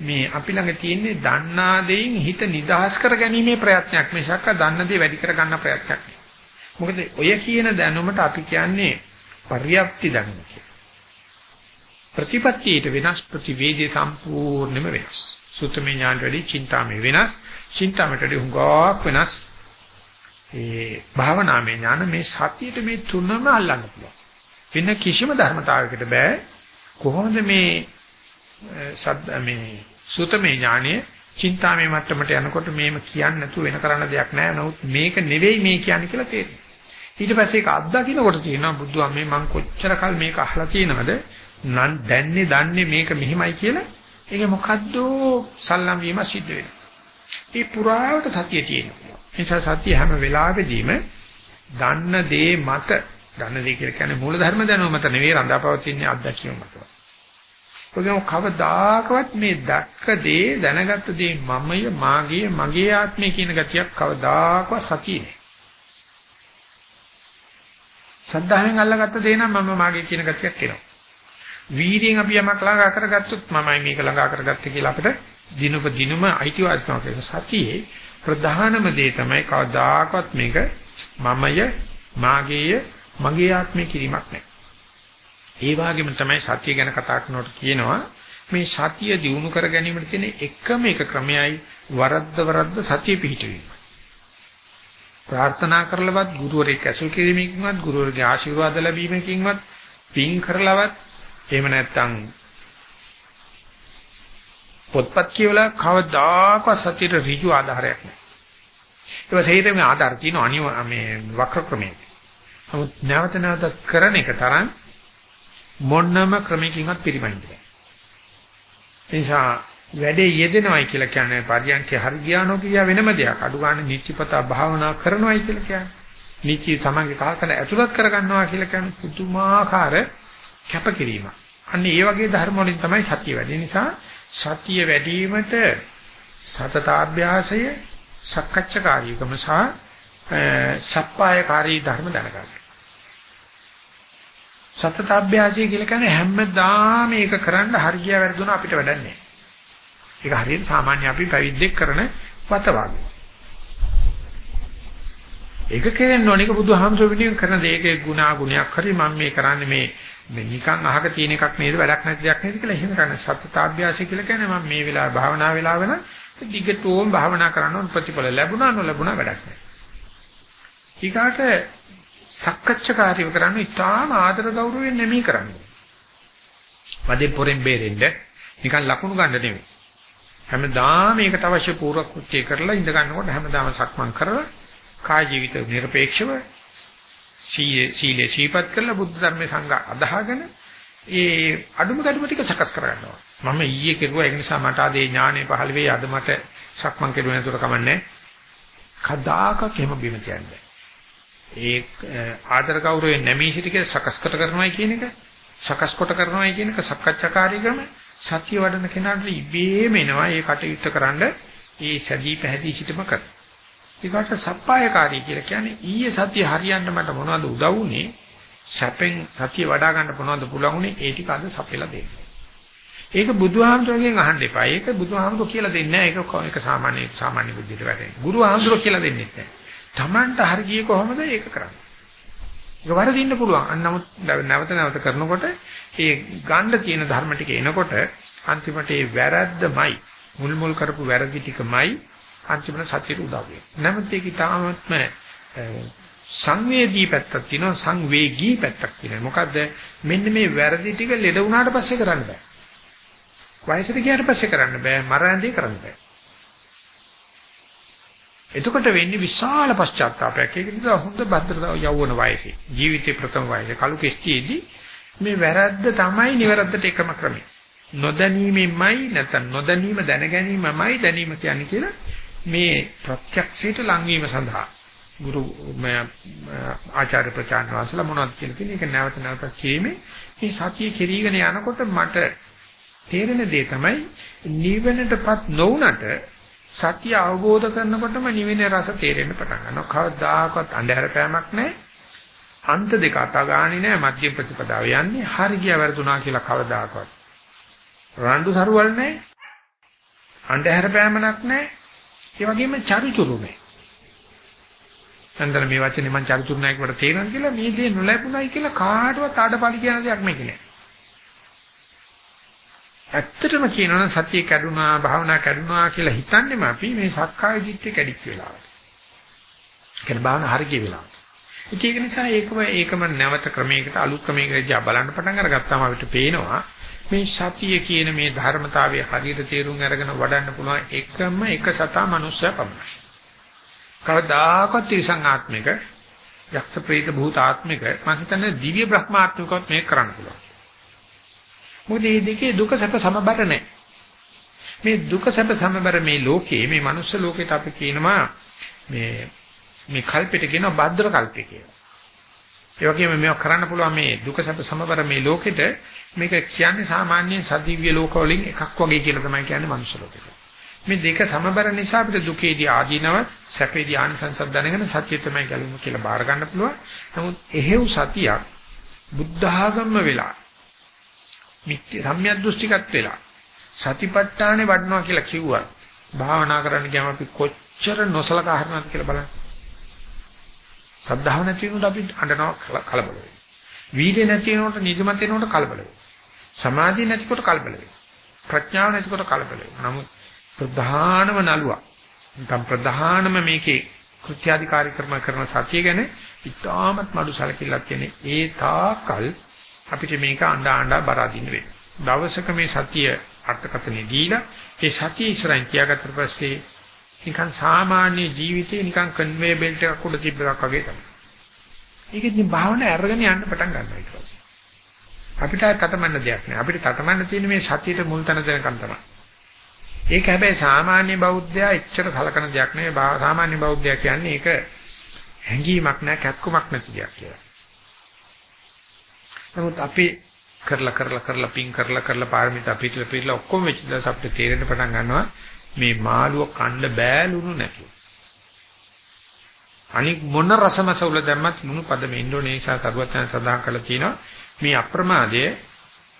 මේ අපි ළඟ තියෙන්නේ දන්නා දෙයින් හිත නිදහස් කර ගැනීමේ ප්‍රයත්නයක් මිසක් දන්න දේ වැඩි කර ගන්න ප්‍රයත්නයක් නෙවෙයි. මොකද ඔය කියන දැනුමට අපි කියන්නේ පරියප්ති දැනුම කියලා. ප්‍රතිපත්තියට වෙනස් ප්‍රතිවේදී සම්පූර්ණයෙන්ම වෙනස්. සුත්තමේ ඥාන වැඩි චින්තාමේ වෙනස්. චින්තාමට වැඩි හුඟක් වෙනස්. ඒ භාවනාමය ඥාන මේ සතියට මේ තුනම අල්ලන්න පුළුවන්. වෙන කිසිම ධර්මතාවයකට බෑ කොහොමද මේ සද්ද මේ සුතමේ ඥානය චින්තාමේ මට්ටමට යනකොට මේම කියන්නේ නැතුව වෙන කරන්න දෙයක් නැහැ. නමුත් මේක නෙවෙයි මේ කියන්නේ කියලා තේරෙනවා. ඊට පස්සේ ඒක අත්දකින්නකොට තියෙනවා බුදුහාම මේ මං කොච්චර කල් මේක අහලා තියෙනවද? නන් දැන්නේ දන්නේ මේක මෙහිමයි කියලා. ඒක මොකද්ද සල්ලම් වීම සිද්ධ වෙනවා. මේ පුරාවට සතිය තියෙනවා. නිසා සත්‍ය හැම වෙලාවෙදීම දන්න දේ මත දන්න දේ කියලා කියන්නේ මූල ධර්ම දැනුම මත නෙවෙයි රඳාපවතින අත්දැකීම මත. ඔයගොම කවදාකවත් මේ දැක්ක දේ දැනගත්ත දේ මමය මාගේ මගේ ආත්මය කියන ගතියක් කවදාකවත් සතියේ නෑ. සද්ධායෙන් අල්ලගත්ත දේ නම් මම මාගේ කියන ගතියක් එනවා. වීර්යයෙන් අපි යමක් ළඟා කරගත්තොත් මමයි මේක ළඟා කරගත්තේ කියලා අපිට දිනුප දිනුම අයිතිවාසිකමක් වෙන සතියේ ප්‍රධානම දේ තමයි කවදාකවත් මේක මමය මාගේය මගේ ආත්මය කිරීමක් නැහැ. ඒ වගේම තමයි සතිය ගැන කතා කරනකොට කියනවා මේ සතිය දිනු කර ගැනීමට තියෙන එකම එක ක්‍රමයයි වරද්ද වරද්ද සතිය පිහිටවීම. ප්‍රාර්ථනා කරලවත් ගුරුවරයෙක් ඇසුරු කිරීමකින්වත් ගුරුවරගේ ආශිර්වාද ලැබීමකින්වත් පින් කරලවත් එහෙම නැත්නම් පොත්පත් කියවලා කවදාකවත් සතියට ඍජු ආධාරයක් නැහැ. ඒක සහිතම ආධාර තියෙන අනිව මේ වක්‍ර ක්‍රමයේ. නමුත් නැවත නැවත කරන එක තරම් මොන්නම ක්‍රමයකින්වත් පිළිපදින්නේ නැහැ. නිසා වැඩේ යෙදෙනවයි කියලා කියන්නේ පරියන්කේ හරි ගියානෝ කියා වෙනම දෙයක්. අඩු ගන්න නිච්චපතා භාවනා කරනවයි කියලා කියන්නේ. නිච්චි තමන්ගේ කාසල ඇතුළත් කරගන්නවා කියලා කියන්නේ පුදුමාකාර කැපකිරීමක්. අන්න ඒ වගේ ධර්ම වලින් තමයි සතිය වැඩි නිසා සතිය වැඩිවීමට සතතාභ්‍යාසය සක්කච්ඡකාරීකම සහ සප්පායකාරී ධර්ම දැනගන්න. සතතාභ්‍යාසය කියලා කියන්නේ හැමදාම මේක කරන්න හරිය වැරදුන අපිට වැඩක් නැහැ. ඒක හරියට සාමාන්‍ය අපි පැවිද්දෙක් කරන වත වගේ. ඒක කෙරෙන්න ඕනේ ඒක බුදුහාමුදුරුවෝ විදිහින් කරන දෙයක ගුණා ගුණයක් හරි මම මේ කරන්නේ මේ මේ නිකන් අහක තියෙන එකක් නේද වැඩක් නැති දෙයක් නේද කියලා එහෙම කරන්නේ සත්‍තාභ්‍යාසය කියලා කියන්නේ මම මේ වෙලාවේ භාවනා වෙලාව වෙන දිගටම භාවනා කරන්න ඕන ප්‍රතිඵල ලැබුණා නොලැබුණා වැඩක් නැහැ. ඊකට සක්කච්ඡාකාරීව කරන්නේ ඉතාම ආදර ගෞරවයෙන් නෙමෙයි කරන්නේ. වදේ පොරෙන් බේරෙන්න නිකන් ලකුණු ගන්න නෙමෙයි. හැමදාම මේකට අවශ්‍ය පූර්ව කෘත්‍ය කරලා ඉඳ ගන්නකොට හැමදාම සක්මන් කරලා කාය ජීවිත নিরপেক্ষව සීලේ සීපත් කරලා බුද්ධ ධර්මයේ සංඝ අදහගෙන ඒ අඩුම ගැඩුම ටික සකස් කරගන්නවා. මම ඊයේ කෙරුවා ඒ නිසා මට ආදී ඥානෙ පහළ වෙයි අද මට සක්මන් කෙරුවේ නැතුව කමන්නේ. කදාකක් එහෙම බිම කියන්නේ. ඒ ආදර කෞරවේ නැමී සිටික සකස් කොට කරනවායි කියන එක සකස් කොට කරනවායි කියන එක සක්කච්ඡාකාරී ක්‍රම සත්‍ය වඩන කෙනාට ඉබේම එනවා ඒ කටයුත්ත කරන්න ඒ සැදී පැහැදී සිටම කරා. ඒකට සප්පායකාරී කියලා කියන්නේ ඊයේ සතිය හරියන්න මට මොනවද උදව් වුනේ? සැපෙන් සතිය වඩා ගන්න මොනවද පුළුවන් උනේ? ඒ ටික අද සපෙලා දෙන්න. ඒක බුදුහාමුදුරගෙන් අහන්න එපා. ඒක බුදුහාමුදුර කියලා දෙන්නේ නැහැ. ඒක ඒක සාමාන්‍ය සාමාන්‍ය බුද්ධියට වැටෙන්නේ. ගුරුහාමුදුර කියලා දෙන්නේ නැහැ. Tamanට හරිය කොහොමද ඒක කරන්නේ? ඒක වරදින්න පුළුවන්. අන්න නමුත් නැවත නැවත කරනකොට ඒ ගන්න තියෙන ධර්ම ටික එනකොට අන්තිමට ඒ වැරද්දමයි මුල් මුල් කරපු වැරදි ටිකමයි අන්තිමට සත්‍යයට උදව් වෙනවා. නමුත් ඒක තාමත්ම සංවේදී පැත්තක් තියෙනවා සංවේගී පැත්තක් තියෙනවා. මොකද්ද? මෙන්න මේ වැරදි ටික ලෙඩ වුණාට පස්සේ කරන්න බෑ. වයසට ගියාට පස්සේ කරන්න බෑ. මරණදී කරන්න බෑ. එතකොට වෙන්නේ විශාල පශ්චාත්තාවයක්. ඒක නිසා හොඳ භද්‍රතාව යවවන වයසේ ජීවිතේ ප්‍රථම වයසේ කලු කෙස්ටියේදී මේ වැරද්ද තමයි නිවැරද්දට එකම ක්‍රමය. නොදැනීමෙන්මයි නැත්නම් නොදැනීම දැනගැනීමමයි දැනීම කියන්නේ කියලා මේ ප්‍රත්‍යක්ෂයට ලංවීම සඳහා ගුරු ආචාර්ය ප්‍රචාරණ වාසලා මොනවද කියලා කියන එක නැවත නැවත කීමේ මේ සතිය කෙරීගෙන යනකොට මට තේරෙන දේ තමයි නිවනටපත් නොවුනට සත්‍ය අවබෝධ කරනකොටම නිවෙන රස තේරෙන්න පටන් ගන්නවා. කවදාකවත් අන්ධහැර පෑමක් නැහැ. අන්ත දෙක අතගාණි නැහැ. මධ්‍ය ප්‍රතිපදාව යන්නේ හරි ගියා වැරදුනා කියලා කවදාකවත්. රණ්ඩු සරුවල් නැහැ. අන්ධහැර පෑමක් නැහැ. ඒ වගේම චරිචුරු නැහැ. අන්දර මේ වචනේ මං චරිචුරු නැහැ කියලා තේරෙනවා කියලා මේ දේ නොලැබුණයි කියලා කාටවත් ආඩපාලි කියන දෙයක් මේක නෑ. ඇත්තටම කියනවනම් සතිය කැඩුනා භාවනා කැඩුනා කියලා හිතන්නේම අපි මේ සක්කාය දිට්ඨිය කැඩිච්ච වෙලාවට. කියන භාවනා හරිය වෙලාවට. ඒක නිසා ඒකම ඒකම නැවත ක්‍රමයකට අලුත් ක්‍රමයකට දිහා බලන්න පටන් අරගත්තාම අපිට පේනවා මේ සතිය කියන මේ ධර්මතාවය හරියට තේරුම් අරගෙන වඩන්න පුළුවන් එකම එක සතා මනුස්සය පමණයි. කවදාකවත් තිරසං ආත්මික යක්ෂ ප්‍රේත භූත ආත්මික මම හිතන්නේ දිව්‍ය බ්‍රහ්මාත්මිකවත් මේක කරන්න පුළුවන්. මොකද මේ දෙකේ දුක සැප සමබර නැහැ. මේ දුක සැප සමබර මේ ලෝකේ මේ මනුස්ස ලෝකෙට අපි කියනවා මේ මේ කල්පෙට කියනවා භද්‍ර කල්පය කියලා. ඒ වගේම මේක කරන්න පුළුවන් මේ දුක සැප සමබර මේ ලෝකෙට මේක කියන්නේ සාමාන්‍යයෙන් සදිව්‍ය ලෝකවලින් එකක් වගේ කියලා තමයි කියන්නේ මනුස්ස ලෝකෙට. මේ දෙක සමබර නිසා අපිට දුකේදී ආදීනව සැපේදී ආනිසංසක් දැනගෙන සත්‍ය තමයි ගැලවෙන්නේ කියලා බාර ගන්න පුළුවන්. නමුත් එහෙව් සතියක් බුද්ධ ආගම වෙලා මිත්‍ය සම්‍යක් දෘෂ්ටිකත් වෙලා සතිපට්ඨානේ වඩනවා කියලා කිව්වා. භාවනා කරන්න ගියාම අපි කොච්චර නොසලකා හරිනවද කියලා බලන්න. සද්ධාව නැති වෙනකොට අපි අඬනවා කලබල වෙනවා. වීර්ය නැති වෙනකොට නිදිමත වෙනකොට කලබල වෙනවා. සමාධිය නැතිකොට කලබල වෙනවා. ප්‍රඥාව නැතිකොට කලබල වෙනවා. නමුත් ප්‍රධානම නළුවා නැත්නම් ප්‍රධානම මේකේ කෘත්‍යාධිකාරී ක්‍රම කරන සතිය ගැන ඉතාමත් මඩු සැලකිල්ලක් කියන්නේ ඒ තාකල් අපිට මේක අඬා අඬා බර අදින්න වෙනවා. දවසක මේ සතිය අර්ථකථනෙ දීලා ඒ සතිය ඉස්සරහින් තියාගත්තට පස්සේ නිකන් සාමාන්‍ය ජීවිතේ නිකන් කන්වේ බෙල්ට් එකක් උඩ තිබ්බ එකක් වගේ තමයි. ඒකෙන් භාවනා අරගෙන යන්න පටන් ගන්නවා ඊට පස්සේ. අපිට තටමන්න දෙයක් නෑ. අපිට තටමන්න තියෙන මේ සතියට මුල් තැන දෙනකන් තමයි. ඒක හැබැයි සාමාන්‍ය බෞද්ධයා එච්චර සලකන දෙයක් නෙවෙයි. සාමාන්‍ය බෞද්ධයා කියන්නේ ඒක හැඟීමක් නෑ, කැක්කමක් නැති දෙයක් කියලා. නමුත් අපි කරලා කරලා කරලා පින් කරලා කරලා පාරමිතා පිටලා පිටලා ඔක්කොම වෙච්ච දවස් අපිට තේරෙන්න පටන් ගන්නවා මේ මාළුව කන්න බෑ ලුණු නැතුව. අනික මොන රසමස උල දැම්මත් මුණු පදම ඉන්ඩෝනේසියා සරුවත්යන් සඳහන් කළා තියෙනවා මේ අප්‍රමාදයේ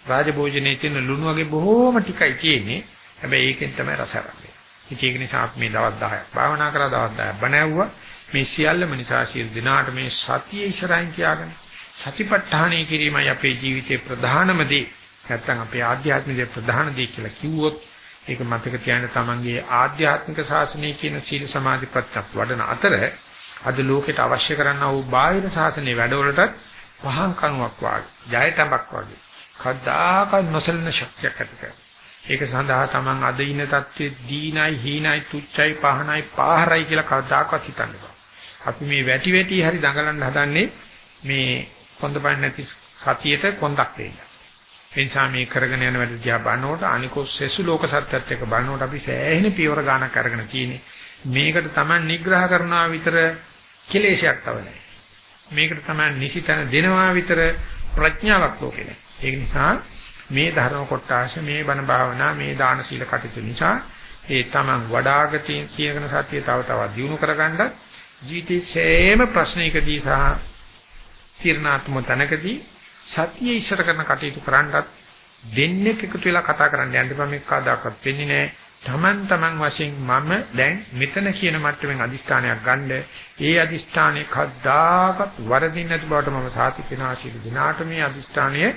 රාජභෝජනයේ තියෙන ලුණු වගේ බොහෝම ටිකයි තියෙන්නේ. හැබැයි ඒකෙන් තමයි රස අරන්නේ. ඒක නිසා අපි මේ දවස් 10ක් භාවනා කරලා දවස් 10ක් බණැව්වා. මේ සියල්ලම නිසා සියලු දිනාට මේ සතිය ඉස්සරහින් තියාගන්න. සතිපට්ඨානය කිරීමයි අපේ ජීවිතේ ප්‍රධානම දේ. නැත්තම් අපේ ආධ්‍යාත්මික ප්‍රධාන දේ කියලා කිව්වොත් ඒක මතක තියාගන්න තමන්ගේ ආධ්‍යාත්මික ශාසනය කියන සීල සමාධි ප්‍රත්‍යක් වඩන අතර අද ලෝකෙට අවශ්‍ය කරනා වූ බාහිර ශාසනයේ වැඩවලටත් පහන් කණුවක් වාගේ ජයතඹක් වාගේ කද්දාකත් නොසලන ශක්තියක් ඇති කරගන්න. ඒක සඳහා තමන් අද ඉන්න තත්ත්වයේ දීනයි හීනයි තුච්චයි පහනයි පාහරයි කියලා කවදාකවත් හිතන්න බෑ. අපි මේ වැටි වැටි හරි දඟලන්න හදන්නේ මේ කොන්දපණ නැති සතියට කොන්දක් දෙන්න. ඒ නිසා මේ කරගෙන යන වැඩ දිහා බලනකොට අනිකෝ සෙසු ලෝක සත්‍යත් එක්ක බලනකොට අපි සෑහෙන පියවර ගානක් අරගෙන තියෙන්නේ. මේකට Taman නිග්‍රහ කරනවා විතර කෙලේශයක් තව නැහැ. මේකට Taman නිසිතන දෙනවා විතර ප්‍රඥාවක් ලෝකේ නැහැ. ඒක නිසා මේ ධර්ම කොටාශ මේ බණ භාවනා මේ දාන සීල කටයුතු නිසා ඒ Taman වඩාගතින් කියන සත්‍ය තව තවත් දියුණු කරගන්නත් ජීවිතේ සෑම ප්‍රශ්නයකදී සහ තීර්ණාත්මක තැනකදී සතිය ඉස්සර කරන කටයුතු කරන්නත් දෙන්නේ එකතු වෙලා කතා කරන්න යන්න බෑ මේක කවදාකවත් වෙන්නේ නැහැ. Taman taman වශයෙන් මම දැන් මෙතන කියන මට්ටමින් අදිස්ථානයක් ගන්න. ඒ අදිස්ථානේ කවදාකවත් වරදින් නැති බවට මම සාතික වෙනවා. ආශිර්වාද දිනාට මේ අදිස්ථානයේ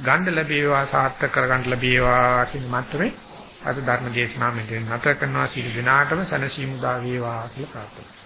ගන්න ලැබේවා සාර්ථක කරගන්න ලැබේවා කියන මට්ටමේ අද ධර්ම දේශනාව මෙතන නැත කරනවා. සීල දිනාටම සනසීමු දා වේවා කියලා ප්‍රාර්ථනා